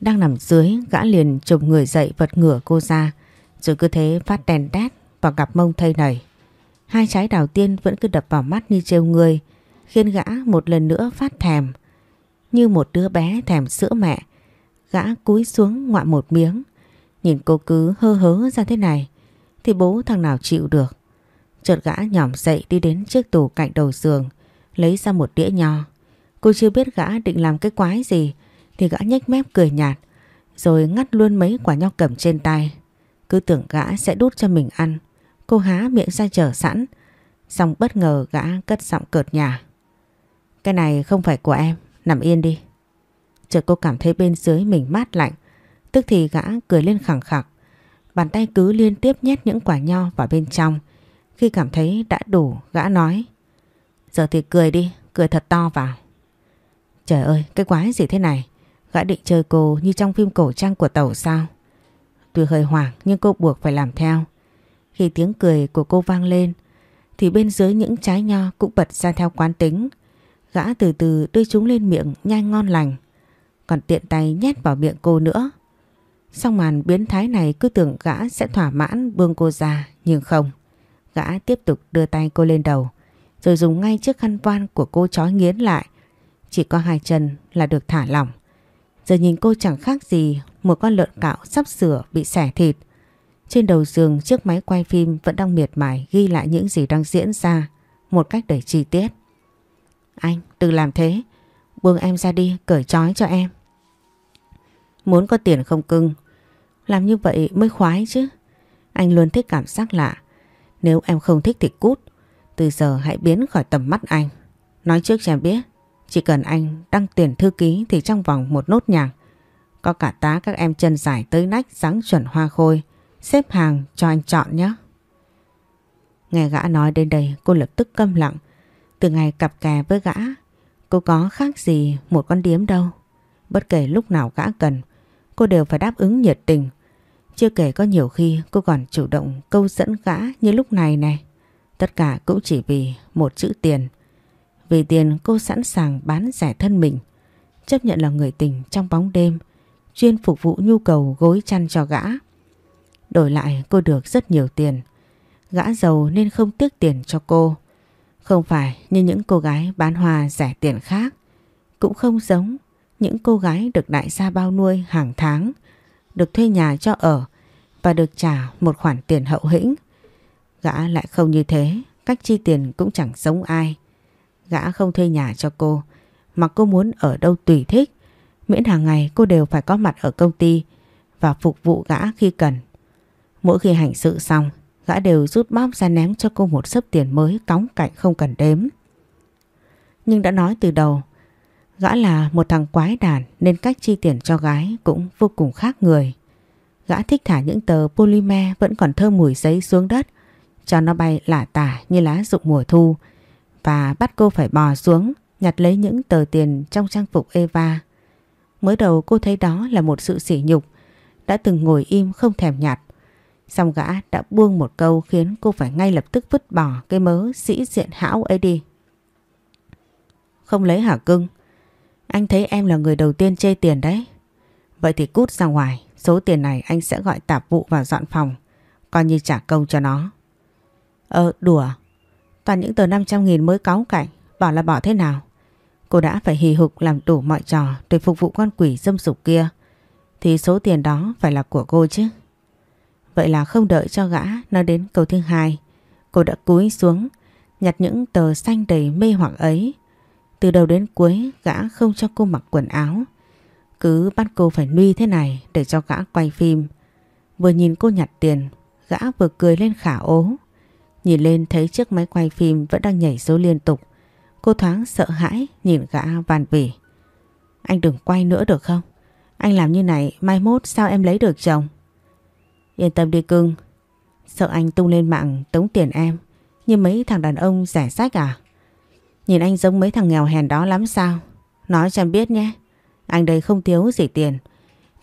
Đang nằm dưới gã liền chụp người dậy vật ngửa cô ra. Rồi cứ thế phát đèn đét vào cặp mông thây này. Hai trái đào tiên vẫn cứ đập vào mắt như trêu người. Khiến gã một lần nữa phát thèm. Như một đứa bé thèm sữa mẹ. Gã cúi xuống ngoạ một miếng. Nhìn cô cứ hơ hớ ra thế này. Thì bố thằng nào chịu được. Chợt gã nhỏm dậy đi đến chiếc tủ cạnh đầu giường. Lấy ra một đĩa nho. Cô chưa biết gã định làm cái quái gì thì gã nhếch mép cười nhạt rồi ngắt luôn mấy quả nho cầm trên tay. Cứ tưởng gã sẽ đút cho mình ăn. Cô há miệng ra chờ sẵn. Xong bất ngờ gã cất giọng cợt nhà. Cái này không phải của em, nằm yên đi. Chợt cô cảm thấy bên dưới mình mát lạnh. Tức thì gã cười lên khẳng khặc. Bàn tay cứ liên tiếp nhét những quả nho vào bên trong. Khi cảm thấy đã đủ, gã nói. Giờ thì cười đi, cười thật to vào. Trời ơi, cái quái gì thế này? Gã định chơi cô như trong phim cổ trang của tàu sao? Tuy hơi hoảng, nhưng cô buộc phải làm theo. Khi tiếng cười của cô vang lên, thì bên dưới những trái nho cũng bật ra theo quán tính. Gã từ từ đưa chúng lên miệng nhai ngon lành. Còn tiện tay nhét vào miệng cô nữa. Xong màn biến thái này, cứ tưởng gã sẽ thỏa mãn buông cô ra, nhưng không. Gã tiếp tục đưa tay cô lên đầu, rồi dùng ngay chiếc khăn voan của cô chói nghiến lại. Chỉ có hai chân là được thả lỏng. Giờ nhìn cô chẳng khác gì một con lợn cạo sắp sửa bị xẻ thịt. Trên đầu giường chiếc máy quay phim vẫn đang miệt mài ghi lại những gì đang diễn ra một cách đầy chi tiết. Anh, đừng làm thế. Buông em ra đi, cởi trói cho em. Muốn có tiền không cưng. Làm như vậy mới khoái chứ. Anh luôn thích cảm giác lạ. Nếu em không thích thì cút. Từ giờ hãy biến khỏi tầm mắt anh. Nói trước cho em biết. Chỉ cần anh đăng tiền thư ký thì trong vòng một nốt nhạc, có cả tá các em chân dài tới nách dáng chuẩn hoa khôi, xếp hàng cho anh chọn nhé. Nghe gã nói đến đây, cô lập tức câm lặng. Từ ngày cặp kè với gã, cô có khác gì một con điếm đâu. Bất kể lúc nào gã cần, cô đều phải đáp ứng nhiệt tình. Chưa kể có nhiều khi cô còn chủ động câu dẫn gã như lúc này này. Tất cả cũng chỉ vì một chữ tiền. Vì tiền cô sẵn sàng bán rẻ thân mình, chấp nhận là người tình trong bóng đêm, chuyên phục vụ nhu cầu gối chăn cho gã. Đổi lại cô được rất nhiều tiền. Gã giàu nên không tiếc tiền cho cô. Không phải như những cô gái bán hoa rẻ tiền khác. Cũng không giống những cô gái được đại gia bao nuôi hàng tháng, được thuê nhà cho ở và được trả một khoản tiền hậu hĩnh. Gã lại không như thế, cách chi tiền cũng chẳng giống ai. Gã không thuê nhà cho cô, mà cô muốn ở đâu tùy thích. Miễn hàng ngày cô đều phải có mặt ở công ty và phục vụ gã khi cần. Mỗi khi hành sự xong, gã đều rút bóp ra ném cho cô một sấp tiền mới cóng cạnh không cần đếm. Nhưng đã nói từ đầu, gã là một thằng quái đàn nên cách chi tiền cho gái cũng vô cùng khác người. Gã thích thả những tờ polymer vẫn còn thơm mùi giấy xuống đất cho nó bay lả tả như lá rụng mùa thu và bắt cô phải bò xuống nhặt lấy những tờ tiền trong trang phục Eva. Mới đầu cô thấy đó là một sự sỉ nhục, đã từng ngồi im không thèm nhặt. Xong gã đã buông một câu khiến cô phải ngay lập tức vứt bỏ cái mớ sĩ diện hão ấy đi. Không lấy hả cưng? Anh thấy em là người đầu tiên chê tiền đấy. Vậy thì cút ra ngoài, số tiền này anh sẽ gọi tạp vụ vào dọn phòng, coi như trả công cho nó. Ờ, đùa. Toàn những tờ 500 nghìn mới cáu cảnh, bỏ là bỏ thế nào? Cô đã phải hì hục làm đủ mọi trò để phục vụ con quỷ dâm dục kia. Thì số tiền đó phải là của cô chứ. Vậy là không đợi cho gã nói đến câu thứ hai. Cô đã cúi xuống, nhặt những tờ xanh đầy mê hoặc ấy. Từ đầu đến cuối gã không cho cô mặc quần áo. Cứ bắt cô phải nuy thế này để cho gã quay phim. Vừa nhìn cô nhặt tiền, gã vừa cười lên khả ố. Nhìn lên thấy chiếc máy quay phim vẫn đang nhảy số liên tục. Cô thoáng sợ hãi nhìn gã van vỉ. Anh đừng quay nữa được không? Anh làm như này, mai mốt sao em lấy được chồng? Yên tâm đi cưng. Sợ anh tung lên mạng tống tiền em như mấy thằng đàn ông rẻ sách à? Nhìn anh giống mấy thằng nghèo hèn đó lắm sao? Nói cho em biết nhé. Anh đây không thiếu gì tiền.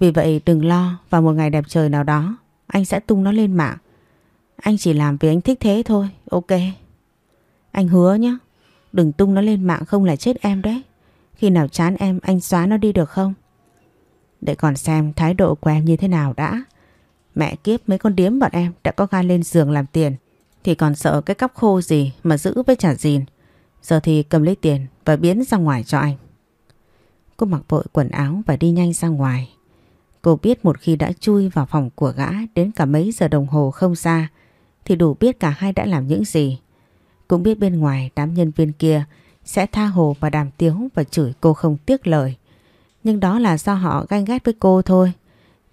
Vì vậy đừng lo vào một ngày đẹp trời nào đó, anh sẽ tung nó lên mạng. Anh chỉ làm vì anh thích thế thôi, ok. Anh hứa nhé, đừng tung nó lên mạng không là chết em đấy. Khi nào chán em anh xóa nó đi được không? Để còn xem thái độ của em như thế nào đã. Mẹ kiếp mấy con điếm bọn em đã có gan lên giường làm tiền. Thì còn sợ cái cắp khô gì mà giữ với trả gìn. Giờ thì cầm lấy tiền và biến ra ngoài cho anh. Cô mặc vội quần áo và đi nhanh ra ngoài. Cô biết một khi đã chui vào phòng của gã đến cả mấy giờ đồng hồ không ra thì đủ biết cả hai đã làm những gì. Cũng biết bên ngoài đám nhân viên kia sẽ tha hồ và đàm tiếu và chửi cô không tiếc lời. Nhưng đó là do họ ganh ghét với cô thôi.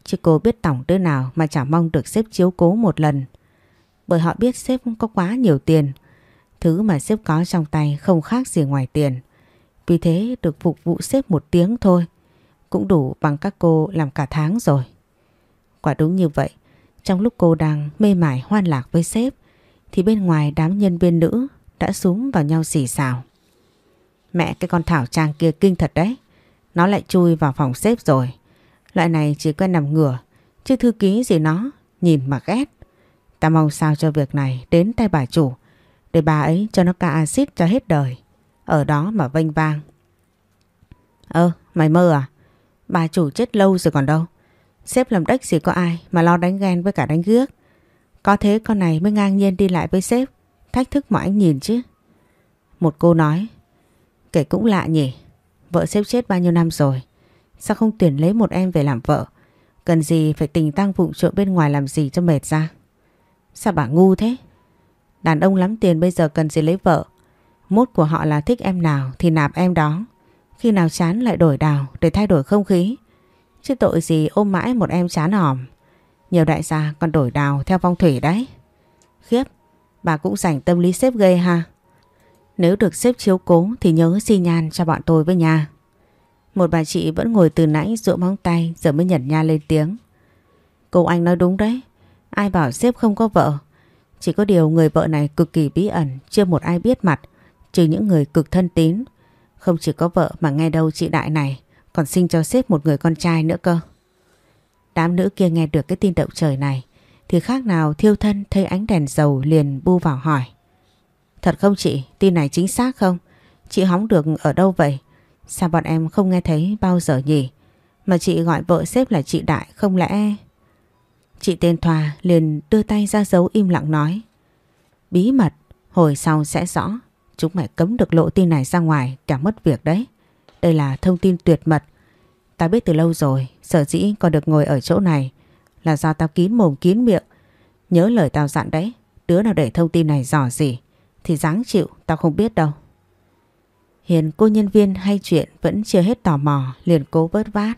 Chứ cô biết tổng đứa nào mà chẳng mong được xếp chiếu cố một lần. Bởi họ biết sếp có quá nhiều tiền. Thứ mà sếp có trong tay không khác gì ngoài tiền. Vì thế được phục vụ sếp một tiếng thôi. Cũng đủ bằng các cô làm cả tháng rồi. Quả đúng như vậy. Trong lúc cô đang mê mải hoan lạc với sếp thì bên ngoài đám nhân viên nữ đã súng vào nhau xì xào. Mẹ cái con Thảo Trang kia kinh thật đấy. Nó lại chui vào phòng sếp rồi. Loại này chỉ quen nằm ngửa chứ thư ký gì nó nhìn mà ghét. Ta mong sao cho việc này đến tay bà chủ để bà ấy cho nó ca axit cho hết đời. Ở đó mà vênh vang. Ơ, mày mơ à? Bà chủ chết lâu rồi còn đâu. Sếp làm đếch gì có ai mà lo đánh ghen với cả đánh gước. Có thế con này mới ngang nhiên đi lại với sếp. Thách thức mọi anh nhìn chứ. Một cô nói. Kể cũng lạ nhỉ. Vợ sếp chết bao nhiêu năm rồi. Sao không tuyển lấy một em về làm vợ? Cần gì phải tình tăng vụng trộm bên ngoài làm gì cho mệt ra? Sao bà ngu thế? Đàn ông lắm tiền bây giờ cần gì lấy vợ? Mốt của họ là thích em nào thì nạp em đó. Khi nào chán lại đổi đào để thay đổi không khí. Chứ tội gì ôm mãi một em chán hòm. Nhiều đại gia còn đổi đào theo phong thủy đấy. Khiếp, bà cũng dành tâm lý xếp ghê ha. Nếu được xếp chiếu cố thì nhớ xi nhan cho bọn tôi với nhà. Một bà chị vẫn ngồi từ nãy rượu móng tay giờ mới nhận nha lên tiếng. Cô anh nói đúng đấy. Ai bảo xếp không có vợ. Chỉ có điều người vợ này cực kỳ bí ẩn, chưa một ai biết mặt, trừ những người cực thân tín. Không chỉ có vợ mà nghe đâu chị Đại này còn sinh cho sếp một người con trai nữa cơ. Đám nữ kia nghe được cái tin động trời này thì khác nào thiêu thân thấy ánh đèn dầu liền bu vào hỏi. Thật không chị? Tin này chính xác không? Chị hóng được ở đâu vậy? Sao bọn em không nghe thấy bao giờ nhỉ? Mà chị gọi vợ sếp là chị Đại không lẽ... Chị tên Thoa liền đưa tay ra dấu im lặng nói. Bí mật, hồi sau sẽ rõ. Chúng mày cấm được lộ tin này ra ngoài, cả mất việc đấy. Đây là thông tin tuyệt mật. Tao biết từ lâu rồi, sở dĩ còn được ngồi ở chỗ này là do tao kín mồm kín miệng. Nhớ lời tao dặn đấy, đứa nào để thông tin này dò gì thì dáng chịu, tao không biết đâu. Hiền cô nhân viên hay chuyện vẫn chưa hết tò mò, liền cố vớt vát.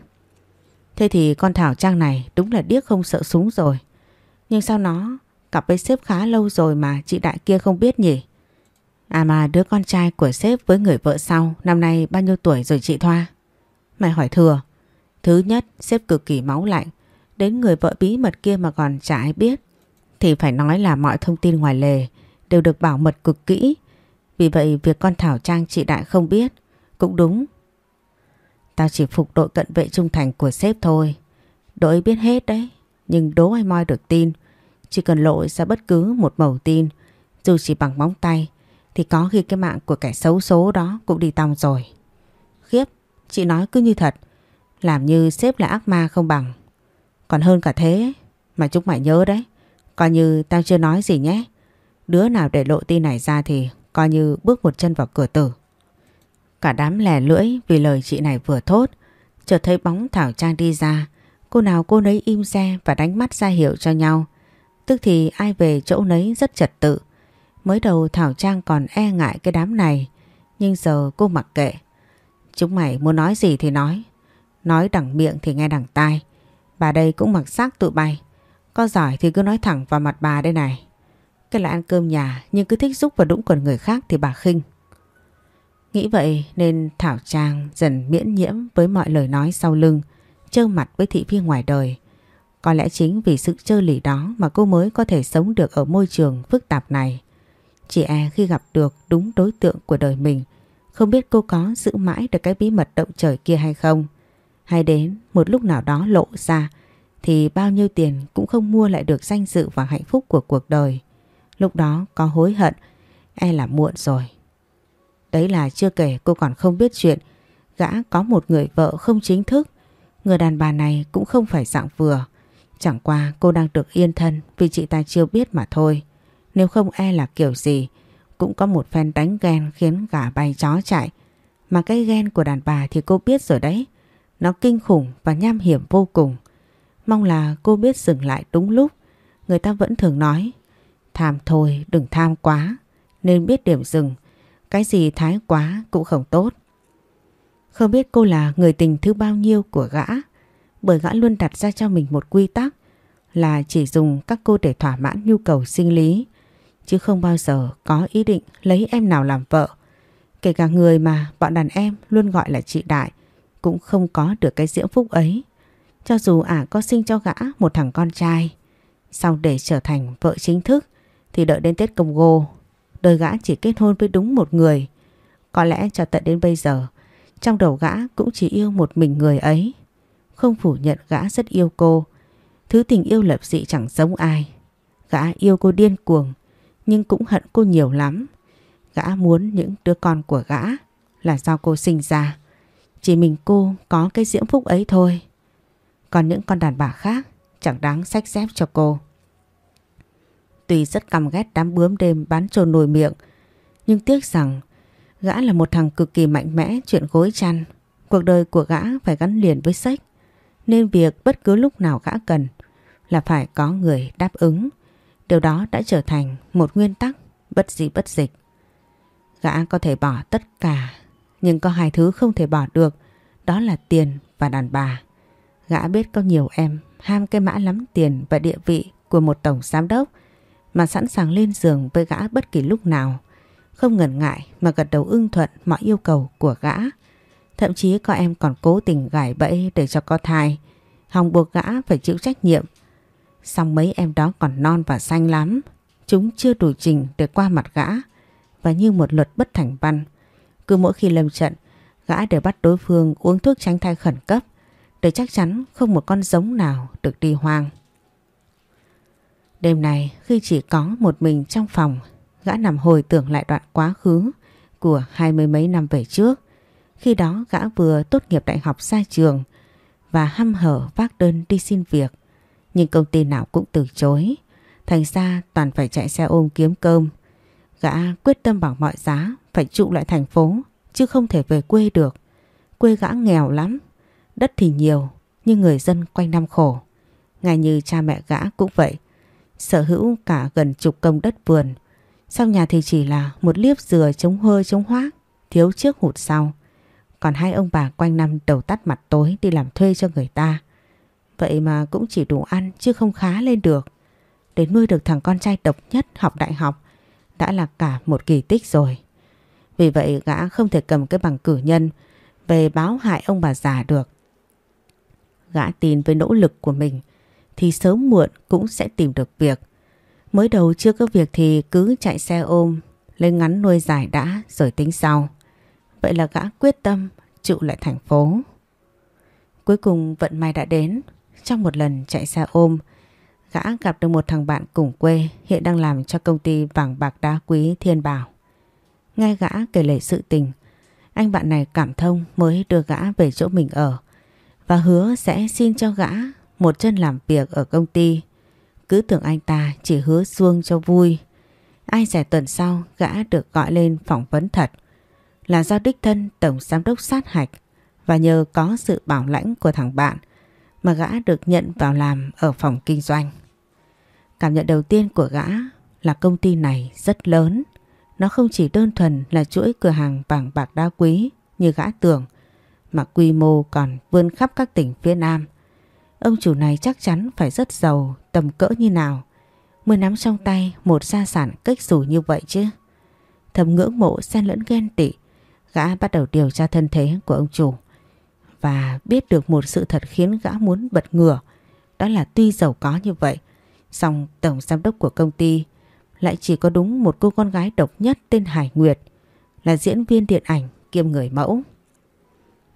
Thế thì con Thảo Trang này đúng là điếc không sợ súng rồi. Nhưng sao nó cặp với sếp khá lâu rồi mà chị Đại kia không biết nhỉ? À mà đứa con trai của sếp với người vợ sau năm nay bao nhiêu tuổi rồi chị Thoa? Mày hỏi thừa. Thứ nhất, sếp cực kỳ máu lạnh. Đến người vợ bí mật kia mà còn chả ai biết. Thì phải nói là mọi thông tin ngoài lề đều được bảo mật cực kỹ. Vì vậy việc con Thảo Trang chị Đại không biết cũng đúng. Tao chỉ phục đội cận vệ trung thành của sếp thôi. Đội biết hết đấy. Nhưng đố ai moi được tin. Chỉ cần lộ ra bất cứ một mẩu tin dù chỉ bằng móng tay thì có khi cái mạng của kẻ xấu số đó cũng đi tòng rồi. Khiếp, Chị nói cứ như thật. Làm như sếp là ác ma không bằng. Còn hơn cả thế Mà chúng mày nhớ đấy. Coi như tao chưa nói gì nhé. Đứa nào để lộ tin này ra thì coi như bước một chân vào cửa tử. Cả đám lẻ lưỡi vì lời chị này vừa thốt. Chợt thấy bóng Thảo Trang đi ra. Cô nào cô nấy im xe và đánh mắt ra hiệu cho nhau. Tức thì ai về chỗ nấy rất trật tự. Mới đầu Thảo Trang còn e ngại cái đám này. Nhưng giờ cô mặc kệ. Chúng mày muốn nói gì thì nói. Nói đằng miệng thì nghe đằng tai. Bà đây cũng mặc xác tụi bay. Có giỏi thì cứ nói thẳng vào mặt bà đây này. Cái là ăn cơm nhà nhưng cứ thích xúc vào đũng quần người khác thì bà khinh. Nghĩ vậy nên Thảo Trang dần miễn nhiễm với mọi lời nói sau lưng, trơ mặt với thị phi ngoài đời. Có lẽ chính vì sự trơ lì đó mà cô mới có thể sống được ở môi trường phức tạp này. Chỉ e khi gặp được đúng đối tượng của đời mình, không biết cô có giữ mãi được cái bí mật động trời kia hay không. Hay đến một lúc nào đó lộ ra thì bao nhiêu tiền cũng không mua lại được danh dự và hạnh phúc của cuộc đời. Lúc đó có hối hận, e là muộn rồi. Đấy là chưa kể cô còn không biết chuyện gã có một người vợ không chính thức. Người đàn bà này cũng không phải dạng vừa. Chẳng qua cô đang được yên thân vì chị ta chưa biết mà thôi. Nếu không e là kiểu gì, cũng có một phen đánh ghen khiến gà bay chó chạy. Mà cái ghen của đàn bà thì cô biết rồi đấy. Nó kinh khủng và nham hiểm vô cùng. Mong là cô biết dừng lại đúng lúc. Người ta vẫn thường nói, Tham thôi, đừng tham quá Nên biết điểm dừng Cái gì thái quá cũng không tốt Không biết cô là người tình thứ bao nhiêu của gã, Bởi gã luôn đặt ra cho mình một quy tắc Là chỉ dùng các cô để thỏa mãn nhu cầu sinh lý Chứ không bao giờ có ý định lấy em nào làm vợ Kể cả người mà bọn đàn em luôn gọi là chị Đại Cũng không có được cái diễm phúc ấy Cho dù ả có sinh cho gã một thằng con trai sau để trở thành vợ chính thức thì đợi đến Tết Công Gô, đời gã chỉ kết hôn với đúng một người. Có lẽ cho tận đến bây giờ, trong đầu gã cũng chỉ yêu một mình người ấy. Không phủ nhận gã rất yêu cô, thứ tình yêu lập dị chẳng giống ai. Gã yêu cô điên cuồng, nhưng cũng hận cô nhiều lắm. Gã muốn những đứa con của gã là do cô sinh ra. Chỉ mình cô có cái diễm phúc ấy thôi. Còn những con đàn bà khác chẳng đáng sách dép cho cô. Tuy rất căm ghét đám bướm đêm bán trồn nồi miệng, Nhưng tiếc rằng Gã là một thằng cực kỳ mạnh mẽ, chuyện gối chăn Cuộc đời của gã phải gắn liền với sách, Nên việc bất cứ lúc nào gã cần Là phải có người đáp ứng Điều đó đã trở thành một nguyên tắc bất di bất dịch Gã có thể bỏ tất cả Nhưng có hai thứ không thể bỏ được Đó là tiền và đàn bà Gã biết có nhiều em ham cái mã lắm tiền và địa vị của một tổng giám đốc mà sẵn sàng lên giường với gã bất kỳ lúc nào. Không ngần ngại mà gật đầu ưng thuận mọi yêu cầu của gã. Thậm chí có em còn cố tình gài bẫy để cho có thai, hòng buộc gã phải chịu trách nhiệm. Xong mấy em đó còn non và xanh lắm, chúng chưa đủ trình để qua mặt gã. Và như một luật bất thành văn, cứ mỗi khi lâm trận, gã đều bắt đối phương uống thuốc tránh thai khẩn cấp để chắc chắn không một con giống nào được đi hoang. Đêm này khi chỉ có một mình trong phòng, gã nằm hồi tưởng lại đoạn quá khứ của hai mươi mấy năm về trước. Khi đó gã vừa tốt nghiệp đại học xa trường và hăm hở vác đơn đi xin việc. Nhưng công ty nào cũng từ chối. Thành ra toàn phải chạy xe ôm kiếm cơm. Gã quyết tâm bằng mọi giá phải trụ lại thành phố chứ không thể về quê được. Quê gã nghèo lắm, đất thì nhiều nhưng người dân quanh năm khổ. Ngay như cha mẹ gã cũng vậy sở hữu cả gần chục công đất vườn. Sau nhà thì chỉ là một liếp dừa chống hơi chống hoác, thiếu trước hụt sau. Còn hai ông bà quanh năm đầu tắt mặt tối đi làm thuê cho người ta. Vậy mà cũng chỉ đủ ăn chứ không khá lên được. Để nuôi được thằng con trai độc nhất học đại học đã là cả một kỳ tích rồi. Vì vậy gã không thể cầm cái bằng cử nhân về báo hại ông bà già được. Gã tin với nỗ lực của mình thì sớm muộn cũng sẽ tìm được việc. Mới đầu chưa có việc thì cứ chạy xe ôm, lên ngắn nuôi dài đã rồi tính sau. Vậy là gã quyết tâm trụ lại thành phố. Cuối cùng vận may đã đến. Trong một lần chạy xe ôm, gã gặp được một thằng bạn cùng quê hiện đang làm cho công ty vàng bạc đá quý Thiên Bảo. Nghe gã kể lể sự tình, Anh bạn này cảm thông mới đưa gã về chỗ mình ở và hứa sẽ xin cho gã một chân làm việc ở công ty. Cứ tưởng anh ta chỉ hứa xuông cho vui. Ai rẻ tuần sau gã được gọi lên phỏng vấn thật là do đích thân tổng giám đốc sát hạch và nhờ có sự bảo lãnh của thằng bạn mà gã được nhận vào làm ở phòng kinh doanh. Cảm nhận đầu tiên của gã là công ty này rất lớn. Nó không chỉ đơn thuần là chuỗi cửa hàng vàng bạc đá quý như gã tưởng mà quy mô còn vươn khắp các tỉnh phía Nam. Ông chủ này chắc chắn phải rất giàu tầm cỡ như nào mới nắm trong tay một gia sản cách rủ như vậy chứ. Thầm ngưỡng mộ xen lẫn ghen tị, gã bắt đầu điều tra thân thế của ông chủ và biết được một sự thật khiến gã muốn bật ngửa. Đó là tuy giàu có như vậy, song tổng giám đốc của công ty lại chỉ có đúng một cô con gái độc nhất tên Hải Nguyệt là diễn viên điện ảnh kiêm người mẫu.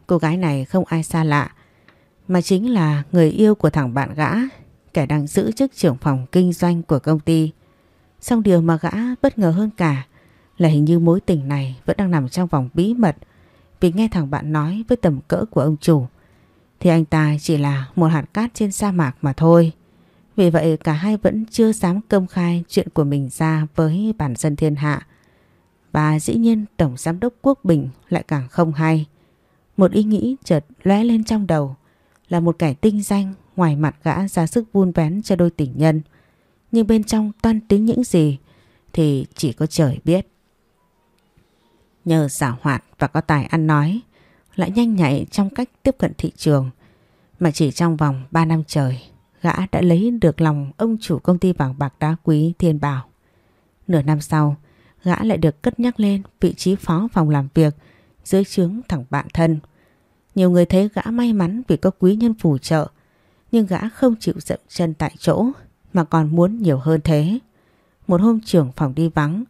Cô gái này không ai xa lạ mà chính là người yêu của thằng bạn gã kẻ đang giữ chức trưởng phòng kinh doanh của công ty. Song điều mà gã bất ngờ hơn cả là hình như mối tình này vẫn đang nằm trong vòng bí mật vì nghe thằng bạn nói với tầm cỡ của ông chủ thì anh ta chỉ là một hạt cát trên sa mạc mà thôi. Vì vậy cả hai vẫn chưa dám công khai chuyện của mình ra với bản dân thiên hạ. Và dĩ nhiên Tổng Giám đốc Quốc Bình lại càng không hay. Một ý nghĩ chợt lóe lên trong đầu, là một kẻ tinh danh ngoài mặt gã ra sức vun vén cho đôi tình nhân. Nhưng bên trong toan tính những gì thì chỉ có trời biết. Nhờ giả hoạt và có tài ăn nói, lại nhanh nhạy trong cách tiếp cận thị trường, mà chỉ trong vòng 3 năm trời, gã đã lấy được lòng ông chủ công ty vàng bạc đá quý Thiên Bảo. Nửa năm sau, gã lại được cất nhắc lên vị trí phó phòng làm việc dưới trướng thằng bạn thân. Nhiều người thấy gã may mắn vì có quý nhân phù trợ, nhưng gã không chịu dậm chân tại chỗ mà còn muốn nhiều hơn thế. Một hôm trưởng phòng đi vắng,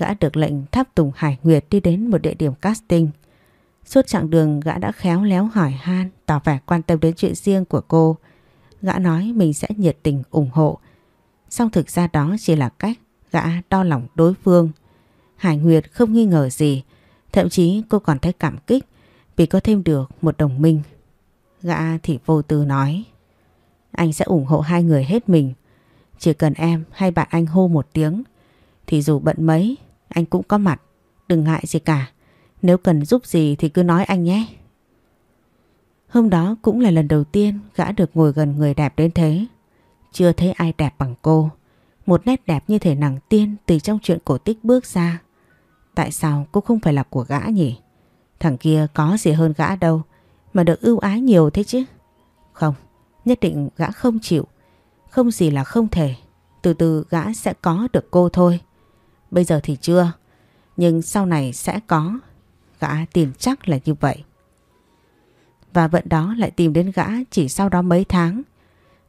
gã được lệnh tháp tùng Hải Nguyệt đi đến một địa điểm casting. Suốt chặng đường gã đã khéo léo hỏi han, tỏ vẻ quan tâm đến chuyện riêng của cô. Gã nói mình sẽ nhiệt tình ủng hộ. Song thực ra đó chỉ là cách gã đo lòng đối phương. Hải Nguyệt không nghi ngờ gì, thậm chí cô còn thấy cảm kích vì có thêm được một đồng minh. Gã thì vô tư nói, anh sẽ ủng hộ hai người hết mình. Chỉ cần em hay bạn anh hô một tiếng, thì dù bận mấy anh cũng có mặt, đừng ngại gì cả. Nếu cần giúp gì thì cứ nói anh nhé. Hôm đó cũng là lần đầu tiên gã được ngồi gần người đẹp đến thế. Chưa thấy ai đẹp bằng cô. Một nét đẹp như thể nàng tiên từ trong chuyện cổ tích bước ra. Tại sao cô không phải là của gã nhỉ? Thằng kia có gì hơn gã đâu mà được ưu ái nhiều thế chứ. Không, nhất định gã không chịu. Không gì là không thể. Từ từ gã sẽ có được cô thôi. Bây giờ thì chưa, nhưng sau này sẽ có. Gã tin chắc là như vậy. Và vận đó lại tìm đến gã chỉ sau đó mấy tháng.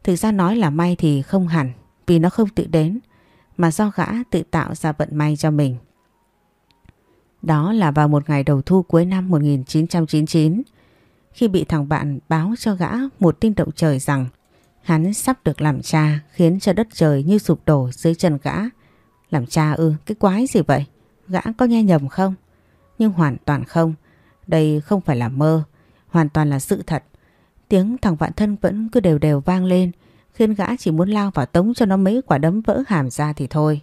Thực ra nói là may thì không hẳn vì nó không tự đến mà do gã tự tạo ra vận may cho mình. Đó là vào một ngày đầu thu cuối năm 1999 khi bị thằng bạn báo cho gã một tin động trời rằng hắn sắp được làm cha khiến cho đất trời như sụp đổ dưới chân gã làm cha ư, cái quái gì vậy? Gã có nghe nhầm không? Nhưng hoàn toàn không. Đây không phải là mơ, hoàn toàn là sự thật. Tiếng thằng vạn thân vẫn cứ đều đều vang lên, khiến gã chỉ muốn lao vào tống cho nó mấy quả đấm vỡ hàm ra thì thôi.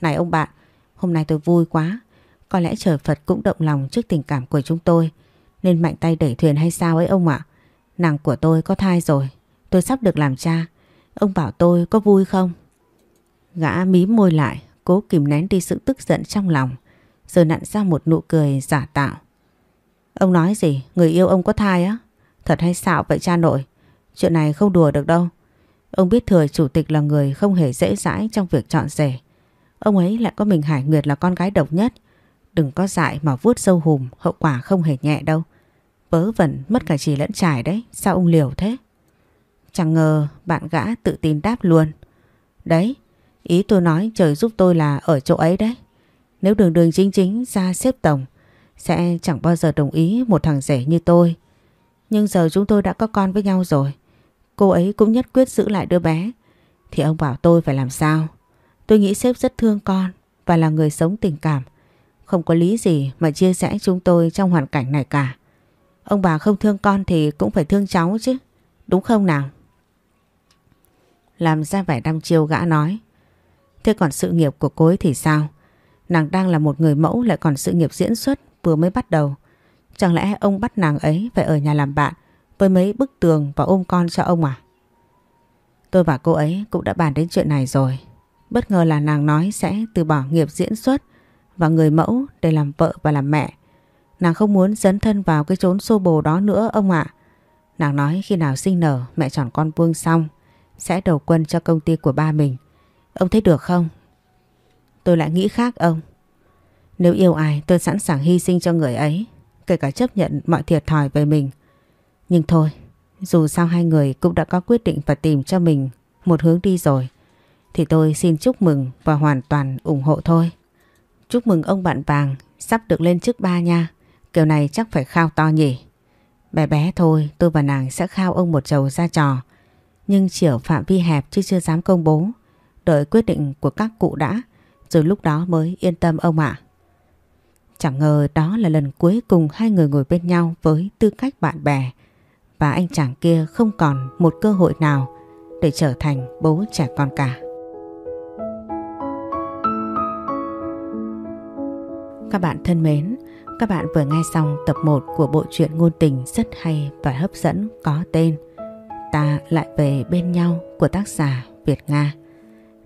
Này ông bạn, hôm nay tôi vui quá. Có lẽ trời Phật cũng động lòng trước tình cảm của chúng tôi, nên mạnh tay đẩy thuyền hay sao ấy ông ạ? Nàng của tôi có thai rồi, tôi sắp được làm cha. Ông bảo tôi có vui không? Gã mím môi lại, cố kìm nén đi sự tức giận trong lòng, rồi nặn ra một nụ cười giả tạo. Ông nói gì? Người yêu ông có thai á? Thật hay xạo vậy cha nội? Chuyện này không đùa được đâu. Ông biết thừa chủ tịch là người không hề dễ dãi trong việc chọn rể. Ông ấy lại có mình Hải Nguyệt là con gái độc nhất. Đừng có dại mà vuốt sâu hùm, hậu quả không hề nhẹ đâu. Vớ vẩn mất cả chỉ lẫn trải đấy, sao ông liều thế? Chẳng ngờ bạn gã tự tin đáp luôn. Đấy, Ý tôi nói trời giúp tôi là ở chỗ ấy đấy. Nếu đường đường chính chính ra xếp tổng, sẽ chẳng bao giờ đồng ý một thằng rể như tôi. Nhưng giờ chúng tôi đã có con với nhau rồi. Cô ấy cũng nhất quyết giữ lại đứa bé. Thì ông bảo tôi phải làm sao? Tôi nghĩ sếp rất thương con và là người sống tình cảm. Không có lý gì mà chia sẻ chúng tôi trong hoàn cảnh này cả. Ông bà không thương con thì cũng phải thương cháu chứ. Đúng không nào? Làm ra vẻ đăm chiêu gã nói. Thế còn sự nghiệp của cô ấy thì sao? Nàng đang là một người mẫu lại còn sự nghiệp diễn xuất vừa mới bắt đầu. Chẳng lẽ ông bắt nàng ấy phải ở nhà làm bạn với mấy bức tường và ôm con cho ông à? Tôi và cô ấy cũng đã bàn đến chuyện này rồi. Bất ngờ là nàng nói sẽ từ bỏ nghiệp diễn xuất và người mẫu để làm vợ và làm mẹ. Nàng không muốn dấn thân vào cái chốn xô bồ đó nữa, ông ạ. Nàng nói khi nào sinh nở, mẹ chọn con Vương xong, sẽ đầu quân cho công ty của ba mình. Ông thấy được không? Tôi lại nghĩ khác ông. Nếu yêu ai tôi sẵn sàng hy sinh cho người ấy, kể cả chấp nhận mọi thiệt thòi về mình. Nhưng thôi, dù sao hai người cũng đã có quyết định và tìm cho mình một hướng đi rồi, thì tôi xin chúc mừng và hoàn toàn ủng hộ thôi. Chúc mừng ông bạn vàng sắp được lên chức ba nha, kiểu này chắc phải khao to nhỉ. Bé bé thôi, tôi và nàng sẽ khao ông một chầu ra trò, nhưng chỉ ở phạm vi hẹp chứ chưa dám công bố. Đợi quyết định của các cụ đã, rồi lúc đó mới yên tâm ông ạ. Chẳng ngờ đó là lần cuối cùng hai người ngồi bên nhau với tư cách bạn bè và anh chàng kia không còn một cơ hội nào để trở thành bố trẻ con cả. Các bạn thân mến, các bạn vừa nghe xong tập 1 của bộ truyện ngôn tình rất hay và hấp dẫn có tên Ta lại về bên nhau của tác giả Việt Nga.